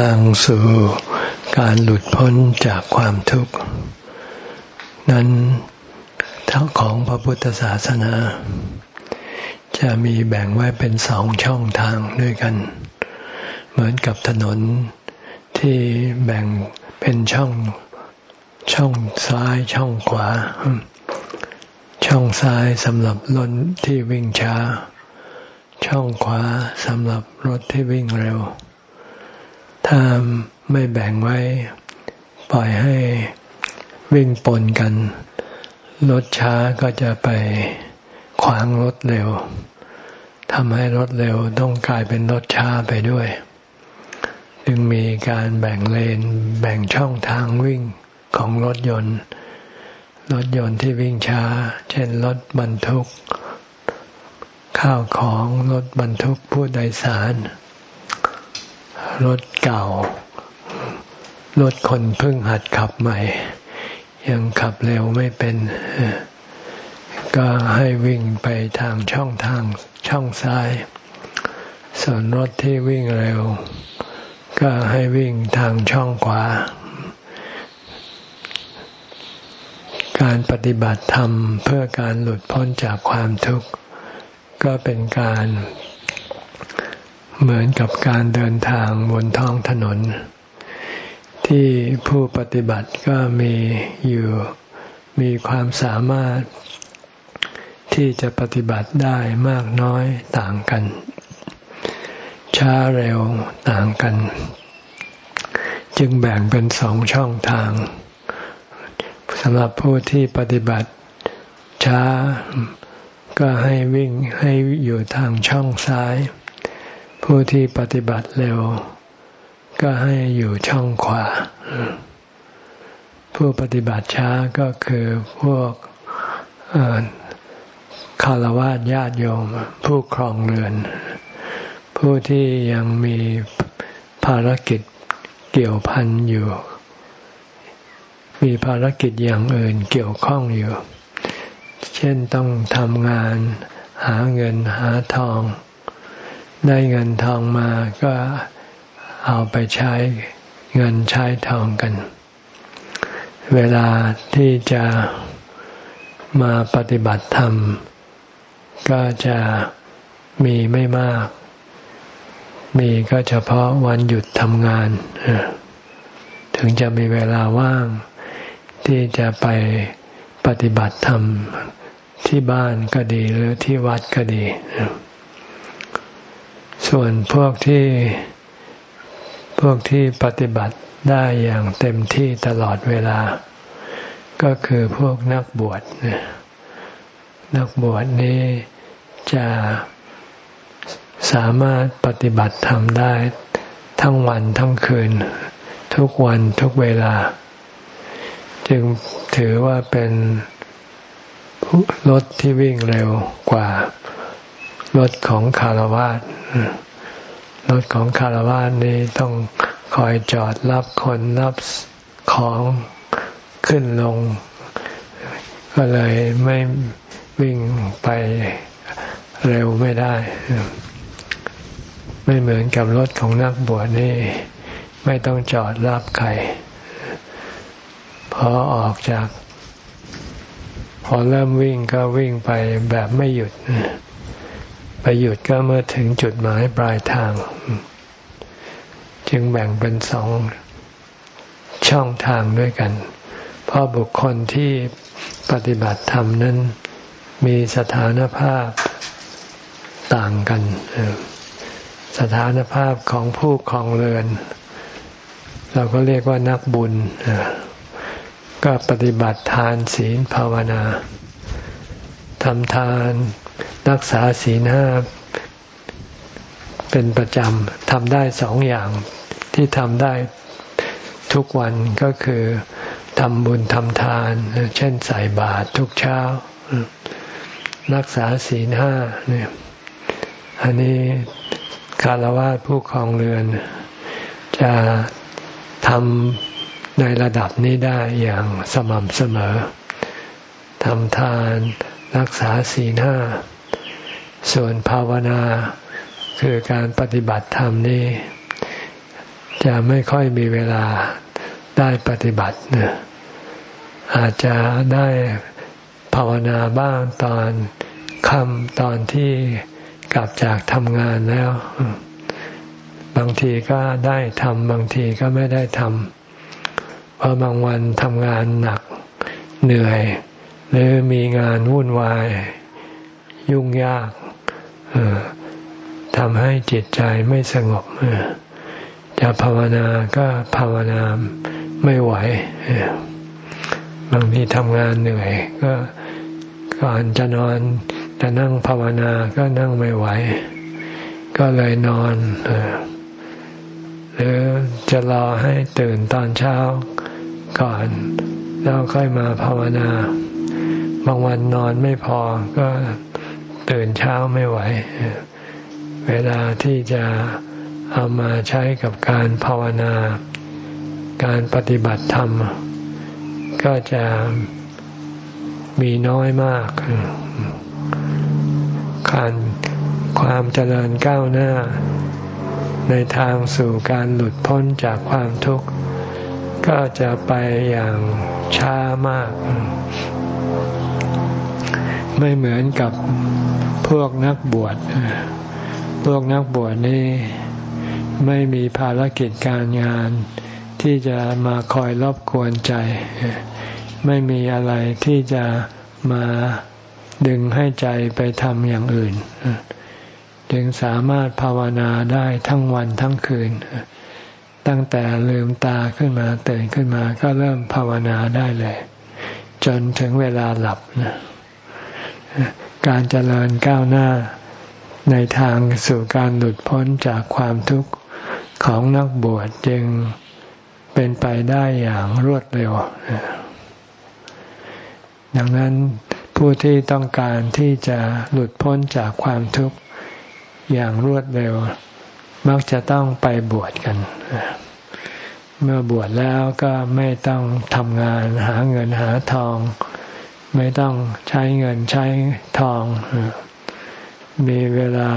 ทางสู่การหลุดพ้นจากความทุกข์ นั้นทั้งของพระพุทธศาสนา จะมีแบ่งไว้เป็นสองช่องทางด้วยกัน เหมือนกับถนนที่แบ่งเป็นช่องช่องซ้ายช่องขวา ช่องซ้ายสำหรับรถที่วิ่งช้า ช่องขวาสำหรับรถที่วิ่งเร็ว ถ้าไม่แบ่งไว้ ปล่อยให้วิ่งปนกัน รถช้าก็จะไปขวางรถเร็วทำให้รถเร็วต้องกลายเป็นรถช้าไปด้วย จึงมีการแบ่งเลนแบ่งช่องทางวิ่งของรถยนต์ รถยนต์ที่วิ่งช้า เช่นรถบรรทุก ข้าวของรถบรรทุกผู้โดยสาร รถเก่า รถคนเพิ่งหัดขับใหม่ ยังขับเร็วไม่เป็น ก็ให้วิ่งไปทางช่องทางช่องซ้าย ส่วนรถที่วิ่งเร็ว ก็ให้วิ่งทางช่องขวา การปฏิบัติธรรมเพื่อการหลุดพ้นจากความทุกข์ ก็เป็นการ เหมือนกับการเดินทางบนท้องถนน ที่ผู้ปฏิบัติก็มีอยู่มีความสามารถที่จะปฏิบัติได้มากน้อยต่างกัน ช้าเร็วต่างกัน จึงแบ่งเป็นสองช่องทางสำหรับผู้ที่ปฏิบัติ ช้าก็ให้วิ่งให้อยู่ทางช่องซ้าย ผู้ที่ปฏิบัติเร็ว ก็ให้อยู่ช่องขวา ผู้ปฏิบัติช้าก็คือพวกคารวะญาติโยม ผู้ครองเรือน ผู้ที่ยังมีภารกิจเกี่ยวพันอยู่ มีภารกิจอย่างอื่นเกี่ยวข้องอยู่ เช่นต้องทำงาน หาเงินหาทอง ได้เงินทองมาก็เอาไปใช้เงินใช้ทองกัน เวลาที่จะมาปฏิบัติธรรม ก็จะมีไม่มาก มีก็เฉพาะวันหยุดทำงาน ถึงจะมีเวลาว่าง ที่จะไปปฏิบัติธรรม ที่บ้านก็ดีหรือที่วัดก็ดี ส่วนพวกที่พวกที่ปฏิบัติได้อย่างเต็มที่ตลอดเวลา ก็คือพวกนักบวชนักบวชนี้จะสามารถปฏิบัติธรรมได้ทั้งวันทั้งคืน ทุกวันทุกเวลา จึงถือว่าเป็นรถที่วิ่งเร็วกว่ารถของคารวาส รถของคารวาสนี้ต้องคอยจอดรับคนรับของขึ้นลง ก็เลยไม่วิ่งไปเร็วไม่ได้ ไม่เหมือนกับรถของนักบวชนี่ ไม่ต้องจอดรับใครพอออกจาก พอเริ่มวิ่งก็วิ่งไปแบบไม่หยุด ไปหยุดก็เมื่อถึงจุดหมายปลายทาง จึงแบ่งเป็นสองช่องทางด้วยกัน เพราะบุคคลที่ปฏิบัติธรรมนั้น มีสถานภาพต่างกัน สถานภาพของผู้คลองเรือน เราก็เรียกว่านักบุญ ก็ปฏิบัติทานศีลภาวนาทำทาน รักษาศีลห้าเป็นประจำทำได้สองอย่างที่ทำได้ทุกวันก็คือทำบุญทำทาน เช่นใส่บาตรทุกเช้า รักษาศีลห้าเนี่ยอันนี้คารวะผู้ครองเรือน จะทำในระดับนี้ได้อย่างสม่ำเสมอทำทาน รักษาศีลห้า ส่วนภาวนาคือการปฏิบัติธรรมนี้จะไม่ค่อยมีเวลาได้ปฏิบัติเนี่ยอาจจะได้ภาวนาบ้างตอนค่ำตอนที่กลับจากทำงานแล้ว บางทีก็ได้ทำบางทีก็ไม่ได้ทำเพราะบางวันทำงานหนักเหนื่อย หรือมีงานวุ่นวาย ยุ่งยากทำให้จิตใจไม่สงบจะภาวนาก็ภาวนาไม่ไหวบางทีทำงานเหนื่อย ก็ก่อนจะนอนจะนั่งภาวนาก็นั่งไม่ไหว ก็เลยนอนหรือจะรอให้ตื่นตอนเช้าก่อน แล้วค่อยมาภาวนา บางวันนอนไม่พอก็ตื่นเช้าไม่ไหว เวลาที่จะเอามาใช้กับการภาวนา การปฏิบัติธรรม ก็จะมีน้อยมากการความเจริญก้าวหน้า ในทางสู่การหลุดพ้นจากความทุกข์ ก็จะไปอย่างช้ามาก ไม่เหมือนกับพวกนักบวช พวกนักบวชนี่ไม่มีภารกิจการงานที่จะมาคอยรบกวนใจ ไม่มีอะไรที่จะมาดึงให้ใจไปทำอย่างอื่น จึงสามารถภาวนาได้ทั้งวันทั้งคืน ตั้งแต่ลืมตาขึ้นมาตื่นขึ้นมาก็เริ่มภาวนาได้เลย จนถึงเวลาหลับนะ การเจริญก้าวหน้าในทางสู่การหลุดพ้นจากความทุกข์ของนักบวชจึงเป็นไปได้อย่างรวดเร็ว ดังนั้นผู้ที่ต้องการที่จะหลุดพ้นจากความทุกข์อย่างรวดเร็ว มักจะต้องไปบวชกัน เมื่อบวชแล้วก็ไม่ต้องทำงานหาเงินหาทอง ไม่ต้องใช้เงินใช้ทอง มีเวลา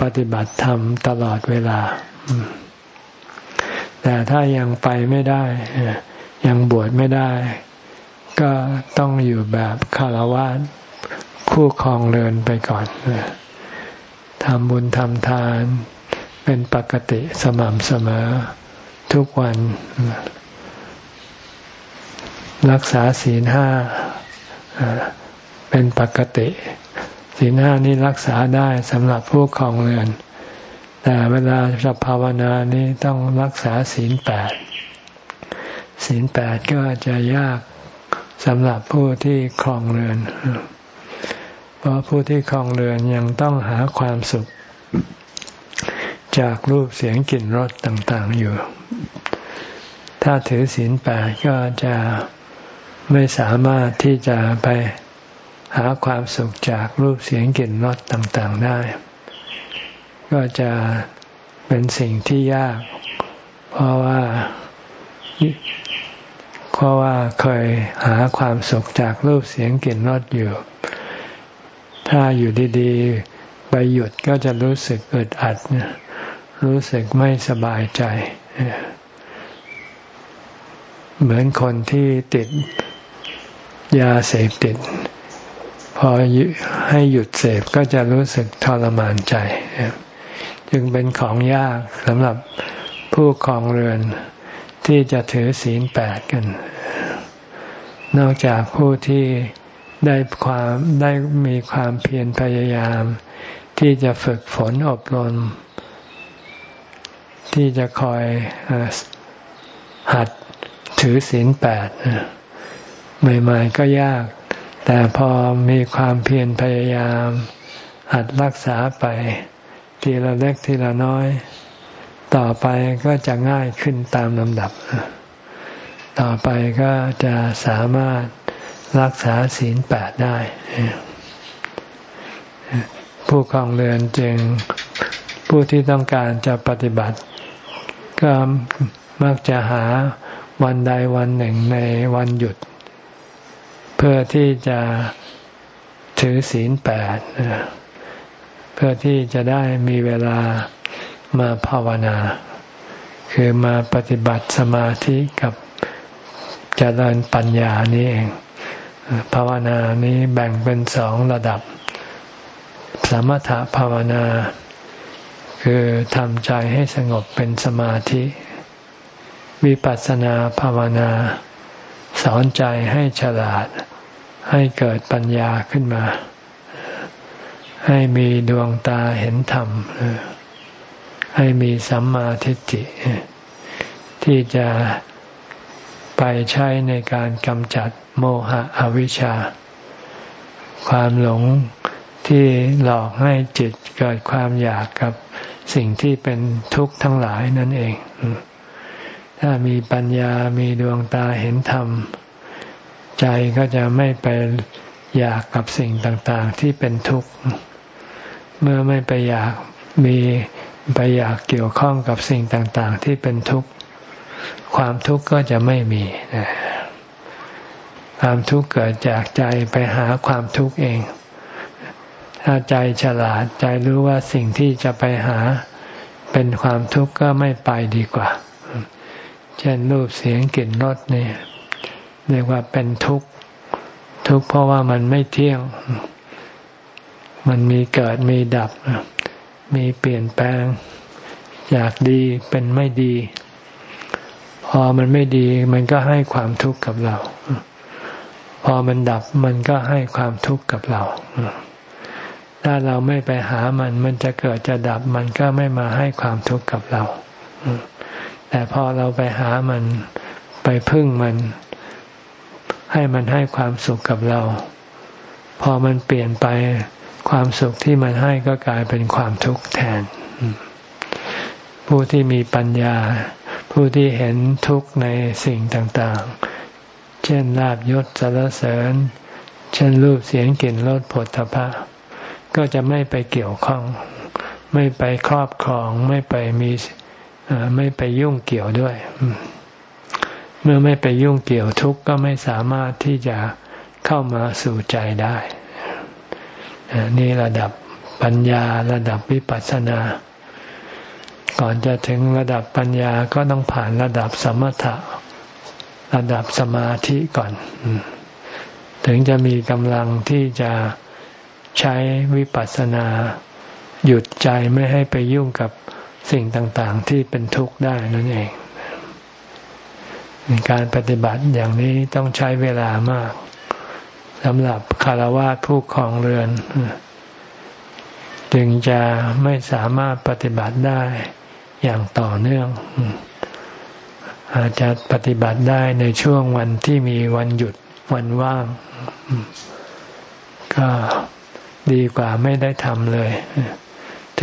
ปฏิบัติธรรมตลอดเวลา แต่ถ้ายังไปไม่ได้ ยังบวชไม่ได้ ก็ต้องอยู่แบบคารวะคู่ครองเรินไปก่อนทำบุญทำทานเป็นปกติสม่ำเสมอทุกวัน รักษาศีลห้า เป็นปกติศีลห้านี้รักษาได้สำหรับผู้ครองเรือน แต่เวลาจะภาวนานี้ต้องรักษาศีลแปดศีลแปดก็จะยากสำหรับผู้ที่ครองเรือน เพราะผู้ที่ครองเรือนยังต้องหาความสุข จากรูปเสียงกลิ่นรสต่าง ๆอยู่ ถ้าถือศีลแปดก็จะ ไม่สามารถที่จะไปหาความสุขจากรูปเสียงกลิ่นรสต่างๆได้ ก็จะเป็นสิ่งที่ยาก เพราะว่าเพราะว่าเคยหาความสุขจากรูปเสียงกลิ่นรสอยู่ ถ้าอยู่ดีๆ ไปหยุดก็จะรู้สึกอึดอัด รู้สึกไม่สบายใจ เหมือนคนที่ติด ยาเสพติด พอให้หยุดเสพก็จะรู้สึกทรมานใจ จึงเป็นของยากสำหรับผู้ครองเรือนที่จะถือศีลแปดกัน นอกจากผู้ที่ได้ความได้มีความเพียรพยายาม ที่จะฝึกฝนอบรม ที่จะคอยหัดถือศีลแปด ใหม่ ๆ ก็ยาก แต่พอมีความเพียรพยายาม หัดรักษาไป ทีละเล็กทีละน้อย ต่อไปก็จะง่ายขึ้นตามลำดับ ต่อไปก็จะสามารถรักษาศีลแปดได้ ผู้คลองเรือนจึงผู้ที่ต้องการจะปฏิบัติ ก็มักจะหาวันใดวันหนึ่งในวันหยุด เพื่อที่จะถือศีลแปดเพื่อที่จะได้มีเวลามาภาวนา คือมาปฏิบัติสมาธิกับเจริญปัญญานี้เอง ภาวนานี้แบ่งเป็นสองระดับ สมถะภาวนา คือทำใจให้สงบเป็นสมาธิ วิปัสสนาภาวนา สอนใจให้ฉลาด ให้เกิดปัญญาขึ้นมา ให้มีดวงตาเห็นธรรม ให้มีสัมมาทิฏฐิ ที่จะไปใช้ในการกำจัดโมหะอวิชชา ความหลงที่หลอกให้จิตเกิดความอยากกับสิ่งที่เป็นทุกข์ทั้งหลายนั่นเอง ถ้ามีปัญญามีดวงตาเห็นธรรม ใจก็จะไม่ไปอยากกับสิ่งต่างๆ ที่เป็นทุกข์ เมื่อไม่ไปอยากมีไปอยากเกี่ยวข้องกับสิ่งต่างๆ ที่เป็นทุกข์ ความทุกข์ก็จะไม่มีนะความทุกข์เกิดจากใจไปหาความทุกข์เอง ถ้าใจฉลาดใจรู้ว่าสิ่งที่จะไปหาเป็นความทุกข์ก็ไม่ไปดีกว่า เช่นรูปเสียงกลิ่นรสเนี่ยเรียกว่าเป็นทุกข์ ทุกข์เพราะว่ามันไม่เที่ยง มันมีเกิดมีดับ มีเปลี่ยนแปลง อยากดีเป็นไม่ดี พอมันไม่ดี มันก็ให้ความทุกข์กับเรา พอมันดับมันก็ให้ความทุกข์กับเรา ถ้าเราไม่ไปหามัน มันจะเกิดจะดับ มันก็ไม่มาให้ความทุกข์กับเรา แต่พอเราไปหามันไปพึ่งมัน ให้มันให้ความสุขกับเรา พอมันเปลี่ยนไปความสุขที่มันให้ก็กลายเป็นความทุกข์แทน ผู้ที่มีปัญญา ผู้ที่เห็นทุกข์ในสิ่งต่างๆ เช่นลาบยศสารเสริญ เช่นรูปเสียงกลิ่นรสผลทพะ ก็จะไม่ไปเกี่ยวข้อง ไม่ไปครอบครอง ไม่ไปมี ไม่ไปยุ่งเกี่ยวด้วย เมื่อไม่ไปยุ่งเกี่ยวทุกข์ก็ไม่สามารถที่จะเข้ามาสู่ใจได้นี่ระดับปัญญาระดับวิปัสสนา ก่อนจะถึงระดับปัญญาก็ต้องผ่านระดับสมถะ ระดับสมาธิก่อน ถึงจะมีกำลังที่จะใช้วิปัสสนา หยุดใจไม่ให้ไปยุ่งกับ สิ่งต่างๆ ที่เป็นทุกข์ได้นั่นเอง การปฏิบัติอย่างนี้ต้องใช้เวลามากสำหรับคารวะผู้ครองเรือน จึงจะไม่สามารถปฏิบัติได้อย่างต่อเนื่อง อาจจะปฏิบัติได้ในช่วงวันที่มีวันหยุดวันว่าง ก็ดีกว่าไม่ได้ทำเลย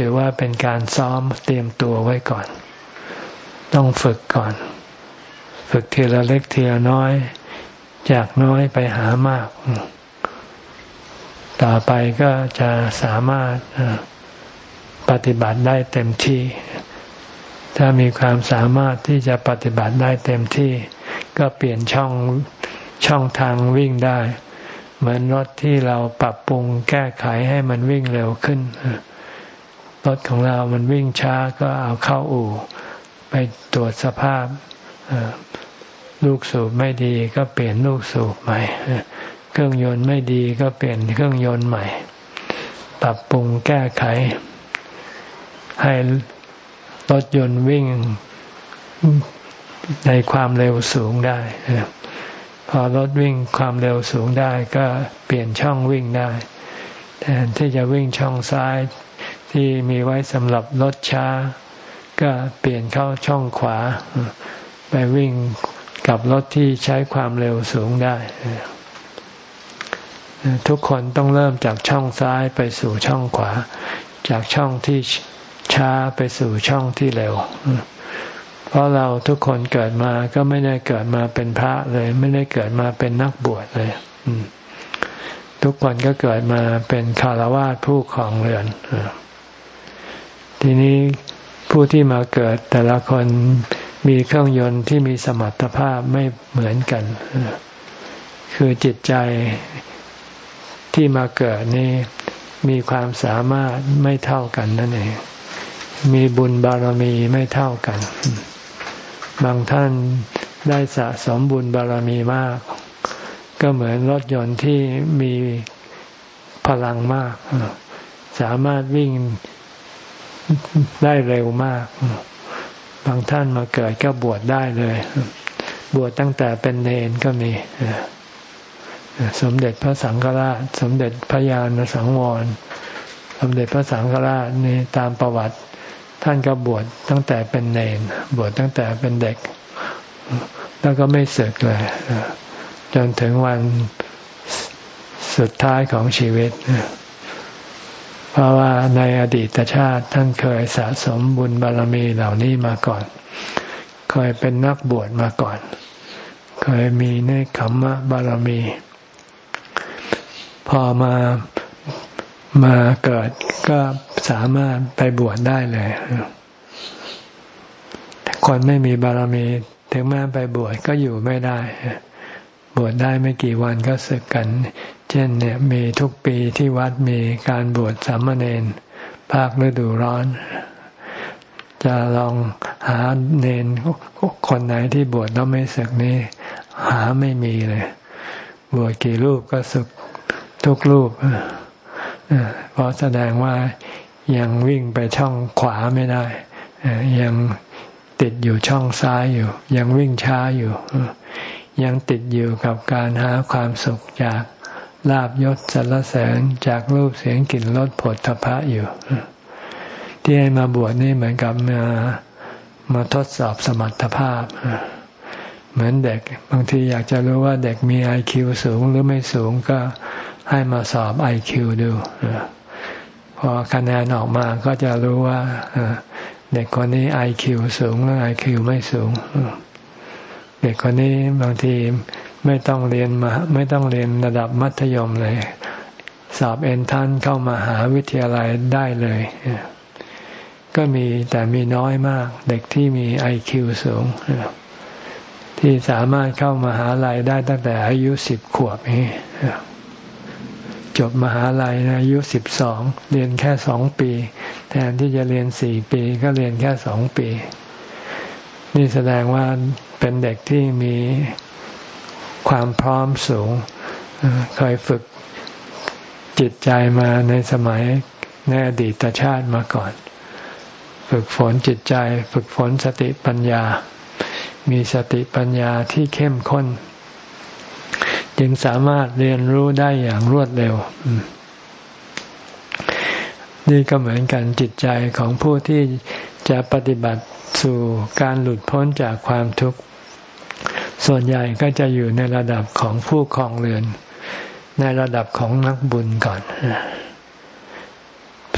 ถือว่าเป็นการซ้อมเตรียมตัวไว้ก่อน ต้องฝึกก่อน ฝึกทีละเล็กทีละน้อย จากน้อยไปหามาก ต่อไปก็จะสามารถปฏิบัติได้เต็มที่ ถ้ามีความสามารถที่จะปฏิบัติได้เต็มที่ ก็เปลี่ยนช่องช่องทางวิ่งได้ เหมือนรถที่เราปรับปรุงแก้ไขให้มันวิ่งเร็วขึ้น รถของเรามันวิ่งช้าก็เอาเข้าอู่ ไปตรวจสภาพลูกสูบไม่ดีก็เปลี่ยนลูกสูบใหม่ เครื่องยนต์ไม่ดีก็เปลี่ยนเครื่องยนต์ใหม่ ปรับปรุงแก้ไข ให้รถยนต์วิ่งในความเร็วสูงได้ พอรถวิ่งความเร็วสูงได้ก็เปลี่ยนช่องวิ่งได้ แทนที่จะวิ่งช่องซ้าย ที่มีไว้สำหรับรถช้า ก็เปลี่ยนเข้าช่องขวา ไปวิ่งกับรถที่ใช้ความเร็วสูงได้ ทุกคนต้องเริ่มจากช่องซ้ายไปสู่ช่องขวา จากช่องที่ช้าไปสู่ช่องที่เร็ว เพราะเราทุกคนเกิดมาก็ไม่ได้เกิดมาเป็นพระเลย ไม่ได้เกิดมาเป็นนักบวชเลยทุกคนก็เกิดมาเป็นคารวะผู้ของเรือน ทีนี้ผู้ที่มาเกิดแต่ละคนมีเครื่องยนต์ที่มีสมรรถภาพไม่เหมือนกัน คือจิตใจที่มาเกิดนี่มีความสามารถไม่เท่ากันนั่นเอง มีบุญบารมีไม่เท่ากัน บางท่านได้สะสมบุญบารมีมาก ก็เหมือนรถยนต์ที่มีพลังมาก สามารถวิ่ง ได้เร็วมาก บางท่านมาเกิดก็บวชได้เลย บวชตั้งแต่เป็นเนนก็มีสมเด็จพระสังฆราช สมเด็จพระญาณสังวร สมเด็จพระสังฆราชนี่ตามประวัติ ท่านก็บวชตั้งแต่เป็นเนน บวชตั้งแต่เป็นเด็ก แล้วก็ไม่เสึกเลยจนถึงวันสุดท้ายของชีวิตเพ ราะว่าในอดีตชาติท่านเคยสะสมบุญบารมีเหล่านี้มาก่อน เคยเป็นนักบวชมาก่อน เคยมีเนคขมมะบารมี พอมามาเกิดก็สามารถไปบวชได้เลยคนไม่มีบารมี ถึงแม้ไปบวชก็อยู่ไม่ได้ บวชได้ไม่กี่วันก็สึกกัน เช่นเนี่ยมีทุกปีที่วัดมีการบวชสามเณรภาคฤดูร้อน จะลองหาเนนคนไหนที่บวชแล้วไม่ศึกนี้ หาไม่มีเลย บวชกี่รูปก็ศึกทุกรูปเพราะแสดงว่ายังวิ่งไปช่องขวาไม่ได้ยังติดอยู่ช่องซ้ายอยู่ ยังวิ่งช้าอยู่ ยังติดอยู่กับการหาความสุขจาก ลาบยศสรรเสริญจากรูปเสียงกลิ่นรสผลทพะอยู่ ที่ให้มาบวชนี่เหมือนกับมามาทดสอบสมรรถภาพ เหมือนเด็ก บางทีอยากจะรู้ว่าเด็กมีไอคิวสูงหรือไม่สูงก็ให้มาสอบไอคิวดูพอคะแนนออกมาก็จะรู้ว่าเด็กคนนี้ไอคิวสูงหรือไอคิวไม่สูง เด็กคนนี้บางที ไม่ต้องเรียนมาไม่ต้องเรียนระดับมัธยมเลย สอบเอ็นทันเข้ามาหาวิทยาลัยได้เลย ก็มีแต่มีน้อยมาก เด็กที่มีไอคิวสูง ที่สามารถเข้ามาหาลัยได้ตั้งแต่อายุสิบขวบนี่จบมหาลัยอายุสิบสองเรียนแค่สองปี แทนที่จะเรียนสี่ปีก็เรียนแค่สองปี นี่แสดงว่าเป็นเด็กที่มี ความพร้อมสูงเคยฝึกจิตใจมาในสมัยในอดีตชาติมาก่อน ฝึกฝนจิตใจ ฝึกฝนสติปัญญา มีสติปัญญาที่เข้มข้น จึงสามารถเรียนรู้ได้อย่างรวดเร็ว นี่ก็เหมือนกันจิตใจของผู้ที่จะปฏิบัติสู่การหลุดพ้นจากความทุกข์ ส่วนใหญ่ก็จะอยู่ในระดับของผู้ครองเรือน ในระดับของนักบุญก่อน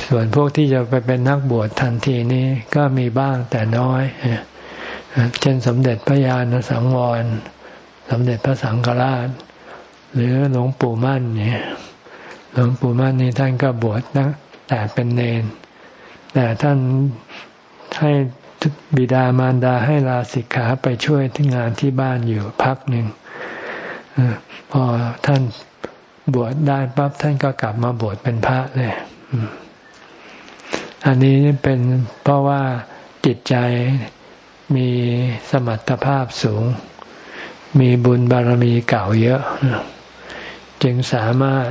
ส่วนพวกที่จะไปเป็นนักบวชทันทีนี้ก็มีบ้างแต่น้อย เช่นสมเด็จพระญาณสังวร สมเด็จพระสังฆราช หรือหลวงปู่มั่นเนี่ย หลวงปู่มั่นนี่ท่านก็บวชนะแต่เป็นเนน แต่ท่านให้ บิดามารดาให้ลาสิกขาไปช่วยที่งานที่บ้านอยู่พักหนึ่งพอท่านบวชได้ปั๊บท่านก็กลับมาบวชเป็นพระเลยอันนี้เป็นเพราะว่าจิตใจมีสมรรถภาพสูง มีบุญบารมีเก่าเยอะ จึงสามารถ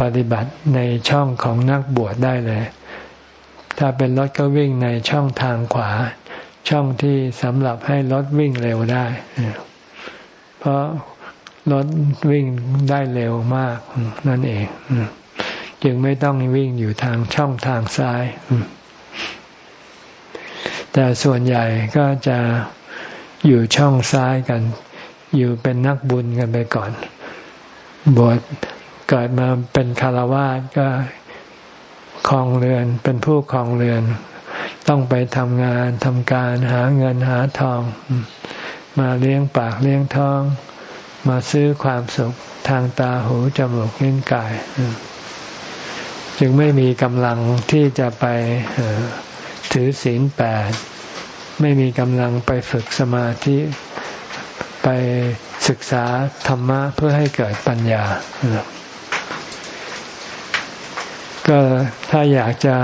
ปฏิบัติในช่องของนักบวชได้เลย ถ้าเป็นรถก็วิ่งในช่องทางขวา ช่องที่สำหรับให้รถวิ่งเร็วได้ เพราะรถวิ่งได้เร็วมากนั่นเอง จึงไม่ต้องวิ่งอยู่ทางช่องทางซ้าย แต่ส่วนใหญ่ก็จะอยู่ช่องซ้ายกัน อยู่เป็นนักบุญกันไปก่อน บวชเกิดมาเป็นคารวาสก็ คลองเรือน เป็นผู้คลองเรือน ต้องไปทำงานทำการหาเงินหาทอง มาเลี้ยงปากเลี้ยงท้อง มาซื้อความสุขทางตาหูจมูกลิ้นกาย จึงไม่มีกำลังที่จะไปถือศีลแปดไม่มีกำลังไปฝึกสมาธิไปศึกษาธรรมะเพื่อให้เกิดปัญญา ก็ถ้าอยากจะ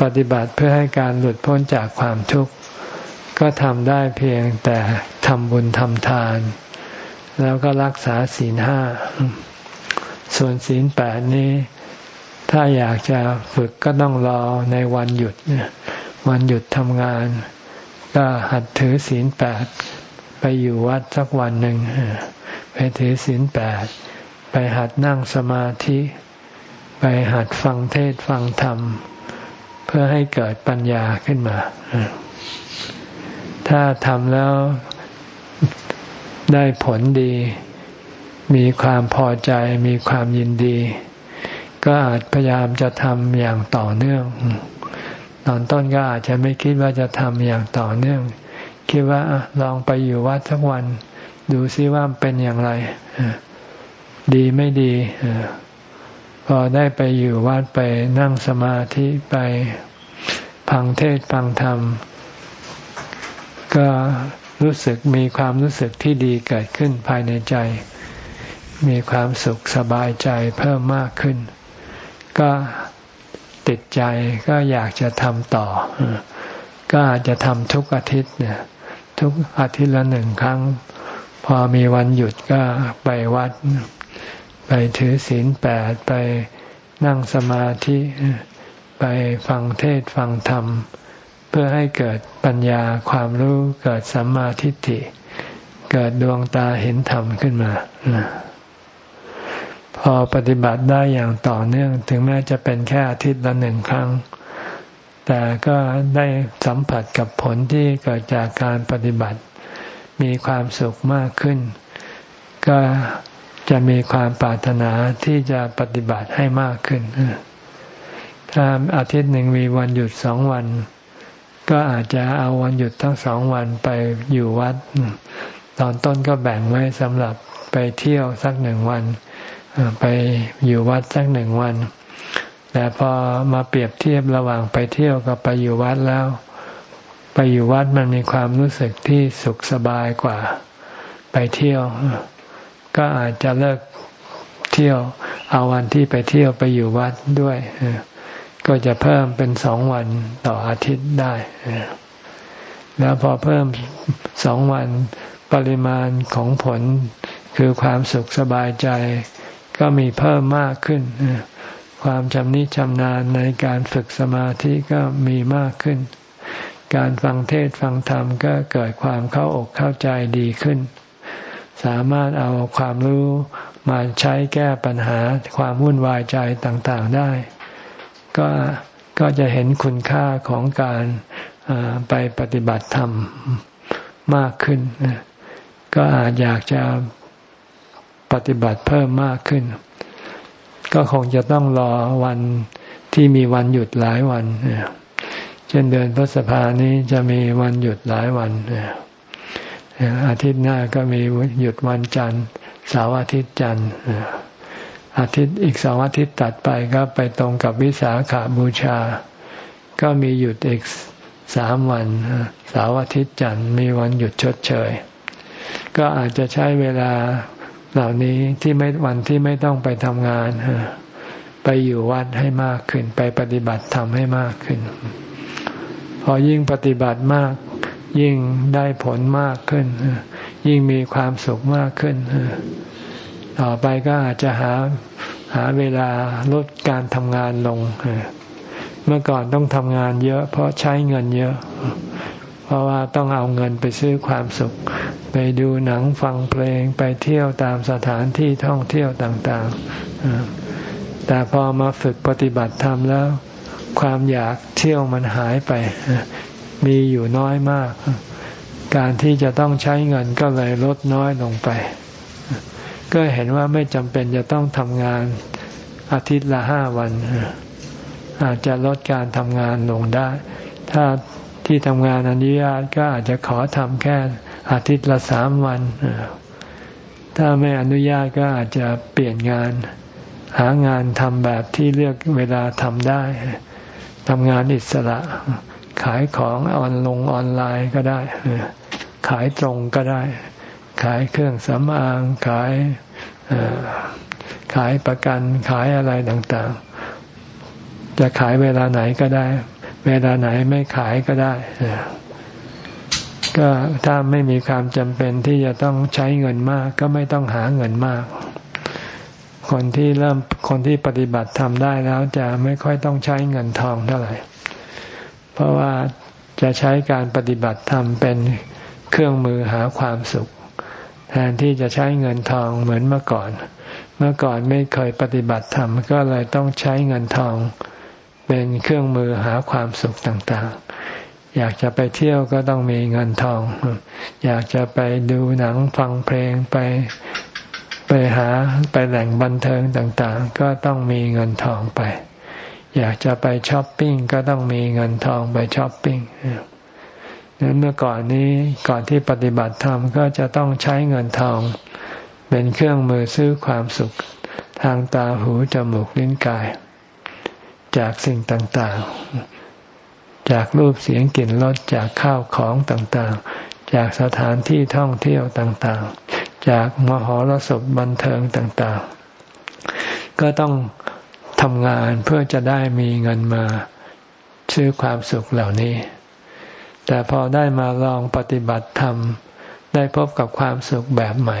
ปฏิบัติเพื่อให้การหลุดพ้นจากความทุกข์ ก็ทำได้เพียงแต่ทำบุญทำทาน แล้วก็รักษาศีลห้า ส่วนศีลแปดนี้ ถ้าอยากจะฝึกก็ต้องรอในวันหยุด วันหยุดทำงาน ก็หัดถือศีลแปดไปอยู่วัดสักวันหนึ่งไปถือศีลแปดไปหัดนั่งสมาธิ ไปหัดฟังเทศฟังธรรม เพื่อให้เกิดปัญญาขึ้นมา ถ้าทำแล้วได้ผลดี มีความพอใจ มีความยินดี ก็อาจพยายามจะทำอย่างต่อเนื่อง ตอนต้นก็อาจจะไม่คิดว่าจะทำอย่างต่อเนื่อง คิดว่าลองไปอยู่วัดสักวัน ดูซิว่าเป็นอย่างไร ดีไม่ดี พอได้ไปอยู่วัดไปนั่งสมาธิไปฟังเทศฟังธรรม ก็รู้สึกมีความรู้สึกที่ดีเกิดขึ้นภายในใจ มีความสุขสบายใจเพิ่มมากขึ้น ก็ติดใจก็อยากจะทำต่อ ก็อาจจะทำทุกอาทิตย์เนี่ยทุกอาทิตย์ละหนึ่งครั้ง พอมีวันหยุดก็ไปวัด ไปถือศีลแปดไปนั่งสมาธิไปฟังเทศฟังธรรม เพื่อให้เกิดปัญญาความรู้เกิดสัมมาทิฏฐิ เกิดดวงตาเห็นธรรมขึ้นมา พอปฏิบัติได้อย่างต่อเนื่องถึงแม้จะเป็นแค่อาทิตย์ละหนึ่งครั้ง แต่ก็ได้สัมผัสกับผลที่เกิดจากการปฏิบัติ มีความสุขมากขึ้น ก็ จะมีความปรารถนาที่จะปฏิบัติให้มากขึ้น ถ้าอาทิตย์หนึ่งมีวันหยุดสองวัน ก็อาจจะเอาวันหยุดทั้งสองวันไปอยู่วัด ตอนต้นก็แบ่งไว้สำหรับไปเที่ยวสักหนึ่งวัน ไปอยู่วัดสักหนึ่งวัน แต่พอมาเปรียบเทียบระหว่างไปเที่ยวกับไปอยู่วัดแล้ว ไปอยู่วัดมันมีความรู้สึกที่สุขสบายกว่า ไปเที่ยว ก็อาจจะเลิกเที่ยวเอาวันที่ไปเที่ยวไปอยู่วัดด้วย ก็จะเพิ่มเป็นสองวันต่ออาทิตย์ได้ แล้วพอเพิ่มสองวันปริมาณของผลคือความสุขสบายใจ ก็มีเพิ่มมากขึ้น ความชำนิชำนาญในการฝึกสมาธิก็มีมากขึ้น การฟังเทศฟังธรรมก็เกิดความเข้าอกเข้าใจดีขึ้น สามารถเอาความรู้มาใช้แก้ปัญหาความวุ่นวายใจต่างๆได้ ก็ก็จะเห็นคุณค่าของการไปปฏิบัติธรรมมากขึ้น ก็อาจอยากจะปฏิบัติเพิ่มมากขึ้น ก็คงจะต้องรอวันที่มีวันหยุดหลายวัน เช่นเดือนพฤษภานี้จะมีวันหยุดหลายวัน อาทิตย์หน้าก็มีหยุดวันจันทร์เสาร์อาทิตย์จันทร์อาทิตย์อีกสองอาทิตย์ตัดไปก็ไปตรงกับวิสาขาบูชา ก็มีหยุดอีกสามวันเสาร์อาทิตย์จันทร์มีวันหยุดชดเชย ก็อาจจะใช้เวลาเหล่านี้ที่ไม่วันที่ไม่ต้องไปทำงานไปอยู่วัดให้มากขึ้น ไปปฏิบัติธรรมให้มากขึ้น พอยิ่งปฏิบัติมาก ยิ่งได้ผลมากขึ้น ยิ่งมีความสุขมากขึ้น ต่อไปก็อาจจะหาหาเวลาลดการทำงานลง เมื่อก่อนต้องทำงานเยอะ เพราะใช้เงินเยอะ เพราะว่าต้องเอาเงินไปซื้อความสุข ไปดูหนังฟังเพลงไปเที่ยวตามสถานที่ท่องเที่ยวต่างๆ แต่พอมาฝึกปฏิบัติธรรมแล้ว ความอยากเที่ยวมันหายไป มีอยู่น้อยมาก การที่จะต้องใช้เงินก็เลยลดน้อยลงไป ก็เห็นว่าไม่จำเป็นจะต้องทำงานอาทิตย์ละห้าวัน อาจจะลดการทำงานลงได้ ถ้าที่ทำงานอนุญาตก็อาจจะขอทำแค่อาทิตย์ละสามวัน ถ้าไม่อนุญาตก็อาจจะเปลี่ยนงาน หางานทำแบบที่เลือกเวลาทำได้ทำงานอิสระ ขายของออนลงออนไลน์ก็ได้ ขายตรงก็ได้ ขายเครื่องสำอาง ขายขายประกัน ขายอะไรต่างๆ จะขายเวลาไหนก็ได้ เวลาไหนไม่ขายก็ได้ก็ถ้าไม่มีความจำเป็นที่จะต้องใช้เงินมาก ก็ไม่ต้องหาเงินมาก คนที่เริ่มคนที่ปฏิบัติทำได้แล้วจะไม่ค่อยต้องใช้เงินทองเท่าไหร่ เพราะว่าจะใช้การปฏิบัติธรรมเป็นเครื่องมือหาความสุข แทนที่จะใช้เงินทองเหมือนเมื่อก่อน เมื่อก่อนไม่เคยปฏิบัติธรรมก็เลยต้องใช้เงินทอง เป็นเครื่องมือหาความสุขต่างๆ อยากจะไปเที่ยวก็ต้องมีเงินทอง อยากจะไปดูหนังฟังเพลงไปไปหาไปแหล่งบันเทิงต่างๆ ก็ต้องมีเงินทองไป อยากจะไปช้อปปิ้งก็ต้องมีเงินทองไปช้อปปิ้งนั้นเมื่อก่อนนี้ก่อนที่ปฏิบัติธรรมก็จะต้องใช้เงินทอง เป็นเครื่องมือซื้อความสุข ทางตาหูจมูกลิ้นกาย จากสิ่งต่างๆ จากรูปเสียงกลิ่นรสจากข้าวของต่างๆ จากสถานที่ท่องเที่ยวต่างๆ จากมหรสพบันเทิงต่างๆ ก็ต้อง ทำงานเพื่อจะได้มีเงินมาซื้อความสุขเหล่านี้ แต่พอได้มาลองปฏิบัติธรรม ได้พบกับความสุขแบบใหม่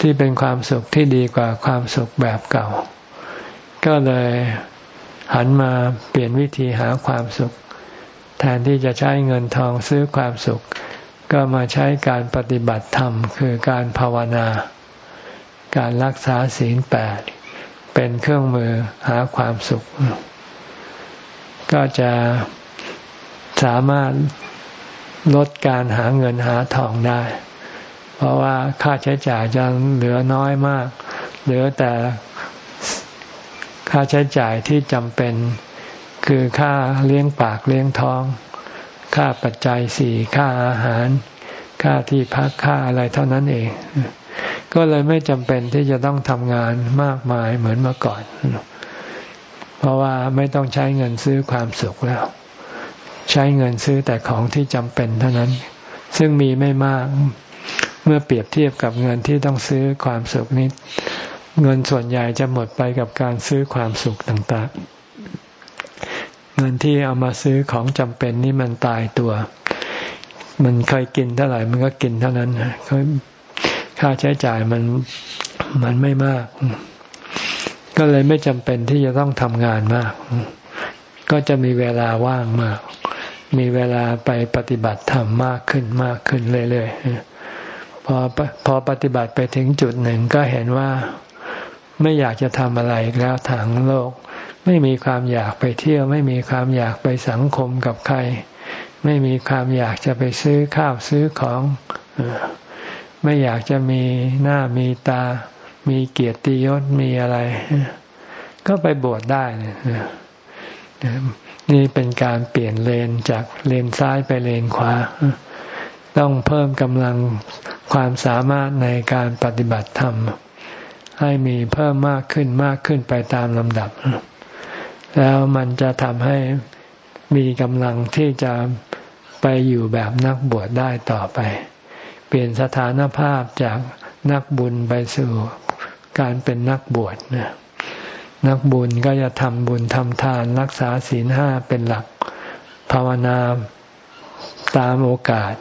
ที่เป็นความสุขที่ดีกว่าความสุขแบบเก่า ก็เลยหันมาเปลี่ยนวิธีหาความสุข แทนที่จะใช้เงินทองซื้อความสุข ก็มาใช้การปฏิบัติธรรม คือการภาวนา การรักษาศีลแปด เป็นเครื่องมือหาความสุข ก็จะสามารถลดการหาเงินหาทองได้ เพราะว่าค่าใช้จ่ายจะเหลือน้อยมาก เหลือแต่ค่าใช้จ่ายที่จำเป็นคือค่าเลี้ยงปากเลี้ยงท้อง ค่าปัจจัยสี่ค่าอาหาร ค่าที่พักค่าอะไรเท่านั้นเอง ก็เลยไม่จำเป็นที่จะต้องทำงานมากมายเหมือนเมื่อก่อน เพราะว่าไม่ต้องใช้เงินซื้อความสุขแล้ว ใช้เงินซื้อแต่ของที่จำเป็นเท่านั้น ซึ่งมีไม่มากเมื่อเปรียบเทียบกับเงินที่ต้องซื้อความสุขนี้เงินส่วนใหญ่จะหมดไปกับการซื้อความสุขต่างๆ เงินที่เอามาซื้อของจำเป็นนี่มันตายตัว มันเคยกินเท่าไหร่มันก็กินเท่านั้นค่ ค่าใช้จ่ายมันมันไม่มาก ก็เลยไม่จำเป็นที่จะต้องทำงานมาก ก็จะมีเวลาว่างมาก มีเวลาไปปฏิบัติธรรมมากขึ้นมากขึ้นเรื่อยๆพอพอปฏิบัติไปถึงจุดหนึ่งก็เห็นว่าไม่อยากจะทำอะไรแล้วทางโลก ไม่มีความอยากไปเที่ยว ไม่มีความอยากไปสังคมกับใคร ไม่มีความอยากจะไปซื้อข้าวซื้อของ ไม่อยากจะมีหน้ามีตา มีเกียรติยศมีอะไร ก็ไปบวชได้เนี่ยนี่เป็นการเปลี่ยนเลนจากเลนซ้ายไปเลนขวา ต้องเพิ่มกำลังความสามารถในการปฏิบัติธรรม ให้มีเพิ่มมากขึ้นมากขึ้นไปตามลำดับ แล้วมันจะทำให้มีกำลังที่จะไปอยู่แบบนักบวชได้ต่อไป เปลี่ยนสถานภาพจากนักบุญไปสู่การเป็นนักบวชนะนักบุญก็จะทำบุญทำทานรักษาศีลห้าเป็นหลัก ภาวนาตามโอกาส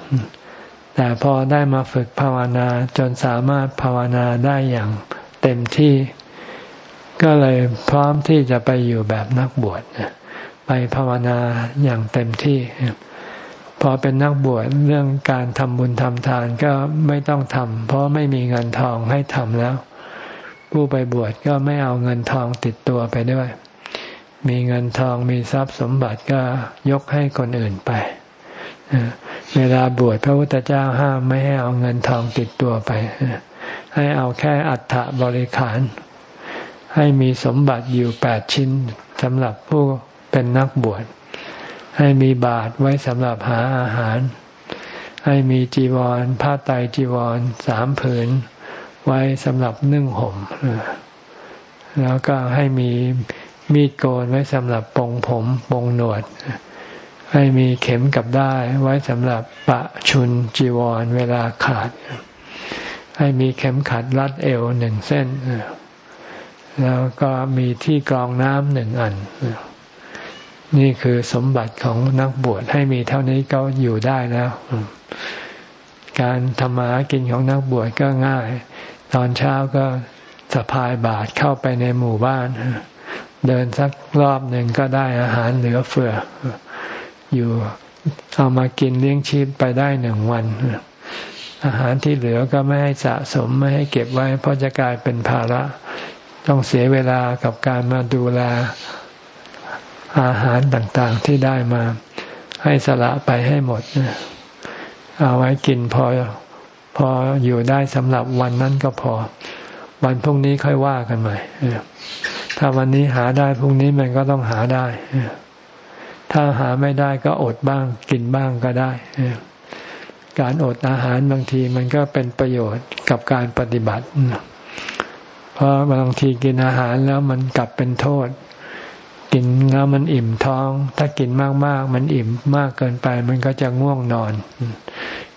แต่พอได้มาฝึกภาวนาจนสามารถภาวนาได้อย่างเต็มที่ ก็เลยพร้อมที่จะไปอยู่แบบนักบวชไปภาวนาอย่างเต็มที่ พอเป็นนักบวชเรื่องการทำบุญทำทานก็ไม่ต้องทำเพราะไม่มีเงินทองให้ทำแล้ว ผู้ไปบวชก็ไม่เอาเงินทองติดตัวไปด้วย มีเงินทองมีทรัพย์สมบัติก็ยกให้คนอื่นไป เวลาบวชพระพุทธเจ้าห้ามไม่ให้เอาเงินทองติดตัวไป ให้เอาแค่อัฐบริขาร ให้มีสมบัติอยู่แปดชิ้นสำหรับผู้เป็นนักบวช ให้มีบาตรไว้สำหรับหาอาหาร ให้มีจีวรผ้าไตจีวรสามผืน ไว้สำหรับนึ่งห่มแล้วก็ให้มีมีดโกนไว้สำหรับปองผมปองหนวด ให้มีเข็มกับได้ไว้สำหรับปะชุนจีวรเวลาขาด ให้มีเข็มขัดรัดเอวหนึ่งเส้น แล้วก็มีที่กรองน้ำหนึ่งอัน นี่คือสมบัติของนักบวชให้มีเท่านี้ก็อยู่ได้แล้ว การทำมากินของนักบวชก็ง่าย ตอนเช้าก็สะพายบาตรเข้าไปในหมู่บ้าน เดินสักรอบหนึ่งก็ได้อาหารเหลือเฟือ อยู่เอามากินเลี้ยงชีพไปได้หนึ่งวัน อาหารที่เหลือก็ไม่ให้สะสมไม่ให้เก็บไว้ เพราะจะกลายเป็นภาระ ต้องเสียเวลากับการมาดูแล อาหารต่างๆที่ได้มา ให้สละไปให้หมดเอาไว้กินพอพออยู่ได้สำหรับวันนั้นก็พอ วันพรุ่งนี้ค่อยว่ากันใหม่ถ้าวันนี้หาได้พรุ่งนี้มันก็ต้องหาได้ถ้าหาไม่ได้ก็อดบ้าง กินบ้างก็ได้การอดอาหารบางทีมันก็เป็นประโยชน์กับการปฏิบัติ เพราะบางทีกินอาหารแล้วมันกลับเป็นโทษ กินแล้วมันอิ่มท้อง ถ้ากินมากๆ มันอิ่มมากเกินไป มันก็จะง่วงนอน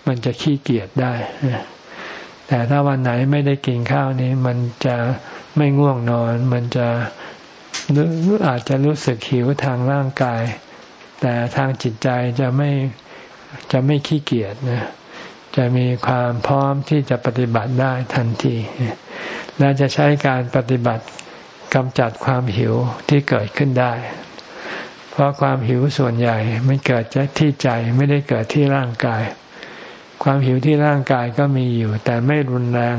มันจะขี้เกียจได้ แต่ถ้าวันไหนไม่ได้กินข้าวนี้ มันจะไม่ง่วงนอน มันจะอาจจะรู้สึกหิวทางร่างกาย แต่ทางจิตใจจะไม่จะไม่ขี้เกียจนะจะมีความพร้อมที่จะปฏิบัติได้ทันที และจะใช้การปฏิบัติ กำจัดความหิวที่เกิดขึ้นได้ เพราะความหิวส่วนใหญ่มันเกิดจากที่ใจไม่ได้เกิดที่ร่างกาย ความหิวที่ร่างกายก็มีอยู่ แต่ไม่รุนแรง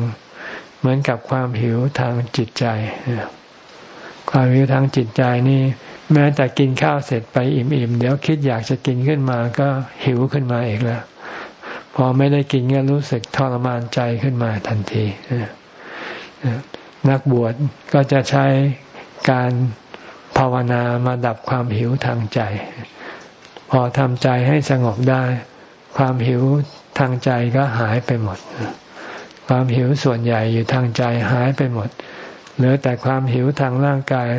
เหมือนกับความหิวทางจิตใจ ความหิวทางจิตใจนี่ แม้แต่กินข้าวเสร็จไปอิ่มๆเดี๋ยวคิดอยากจะกินขึ้นมาก็หิวขึ้นมาอีกแล้วพอไม่ได้กินก็รู้สึกทรมานใจขึ้นมาทันที นักบวชก็จะใช้การภาวนามาดับความหิวทางใจ พอทำใจให้สงบได้ ความหิวทางใจก็หายไปหมด ความหิวส่วนใหญ่อยู่ทางใจหายไปหมด เหลือแต่ความหิวทางร่างกาย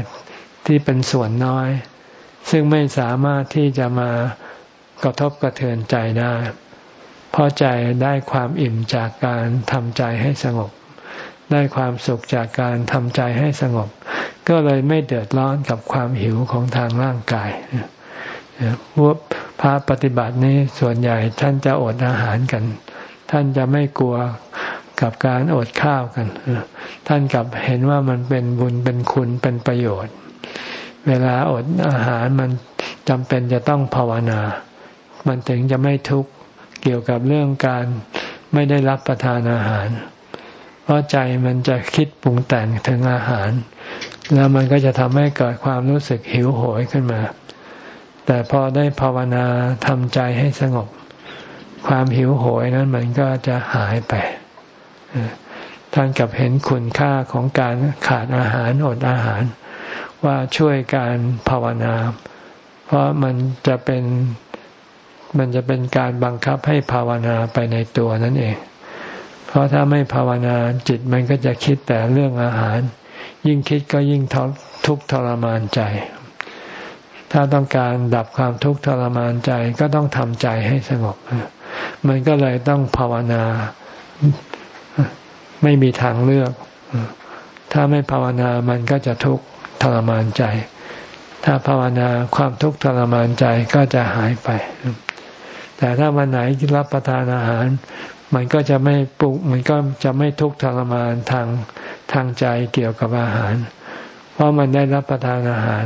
ที่เป็นส่วนน้อย ซึ่งไม่สามารถที่จะมากระทบกระเทือนใจได้ เพราะใจได้ความอิ่มจากการทำใจให้สงบ ได้ความสุขจากการทำใจให้สงบ ก็เลยไม่เดือดร้อนกับความหิวของทางร่างกายพวกพระปฏิบัตินี้ส่วนใหญ่ท่านจะอดอาหารกัน ท่านจะไม่กลัวกับการอดข้าวกันท่านกลับเห็นว่ามันเป็นบุญเป็นคุณเป็นประโยชน์ เวลาอดอาหารมันจำเป็นจะต้องภาวนา มันถึงจะไม่ทุกข์เกี่ยวกับเรื่องการไม่ได้รับประทานอาหาร เพราะใจมันจะคิดปรุงแต่งถึงอาหาร แล้วมันก็จะทำให้เกิดความรู้สึกหิวโหยขึ้นมา แต่พอได้ภาวนาทำใจให้สงบ ความหิวโหยนั้นมันก็จะหายไปท่านกับเห็นคุณค่าของการขาดอาหารอดอาหาร ว่าช่วยการภาวนา เพราะมันจะเป็นมันจะเป็นการบังคับให้ภาวนาไปในตัวนั่นเอง เพราะถ้าไม่ภาวนาจิตมันก็จะคิดแต่เรื่องอาหาร ยิ่งคิดก็ยิ่งทุกข์ทรมานใจ ถ้าต้องการดับความทุกข์ทรมานใจก็ต้องทำใจให้สงบ มันก็เลยต้องภาวนา ไม่มีทางเลือก ถ้าไม่ภาวนามันก็จะทุกข์ทรมานใจ ถ้าภาวนาความทุกข์ทรมานใจก็จะหายไปแต่ถ้าวันไหนรับประทานอาหาร มันก็จะไม่ปุกมันก็จะไม่ทุกข์ทรมานทางทางใจเกี่ยวกับอาหาร เพราะมันได้รับประทานอาหาร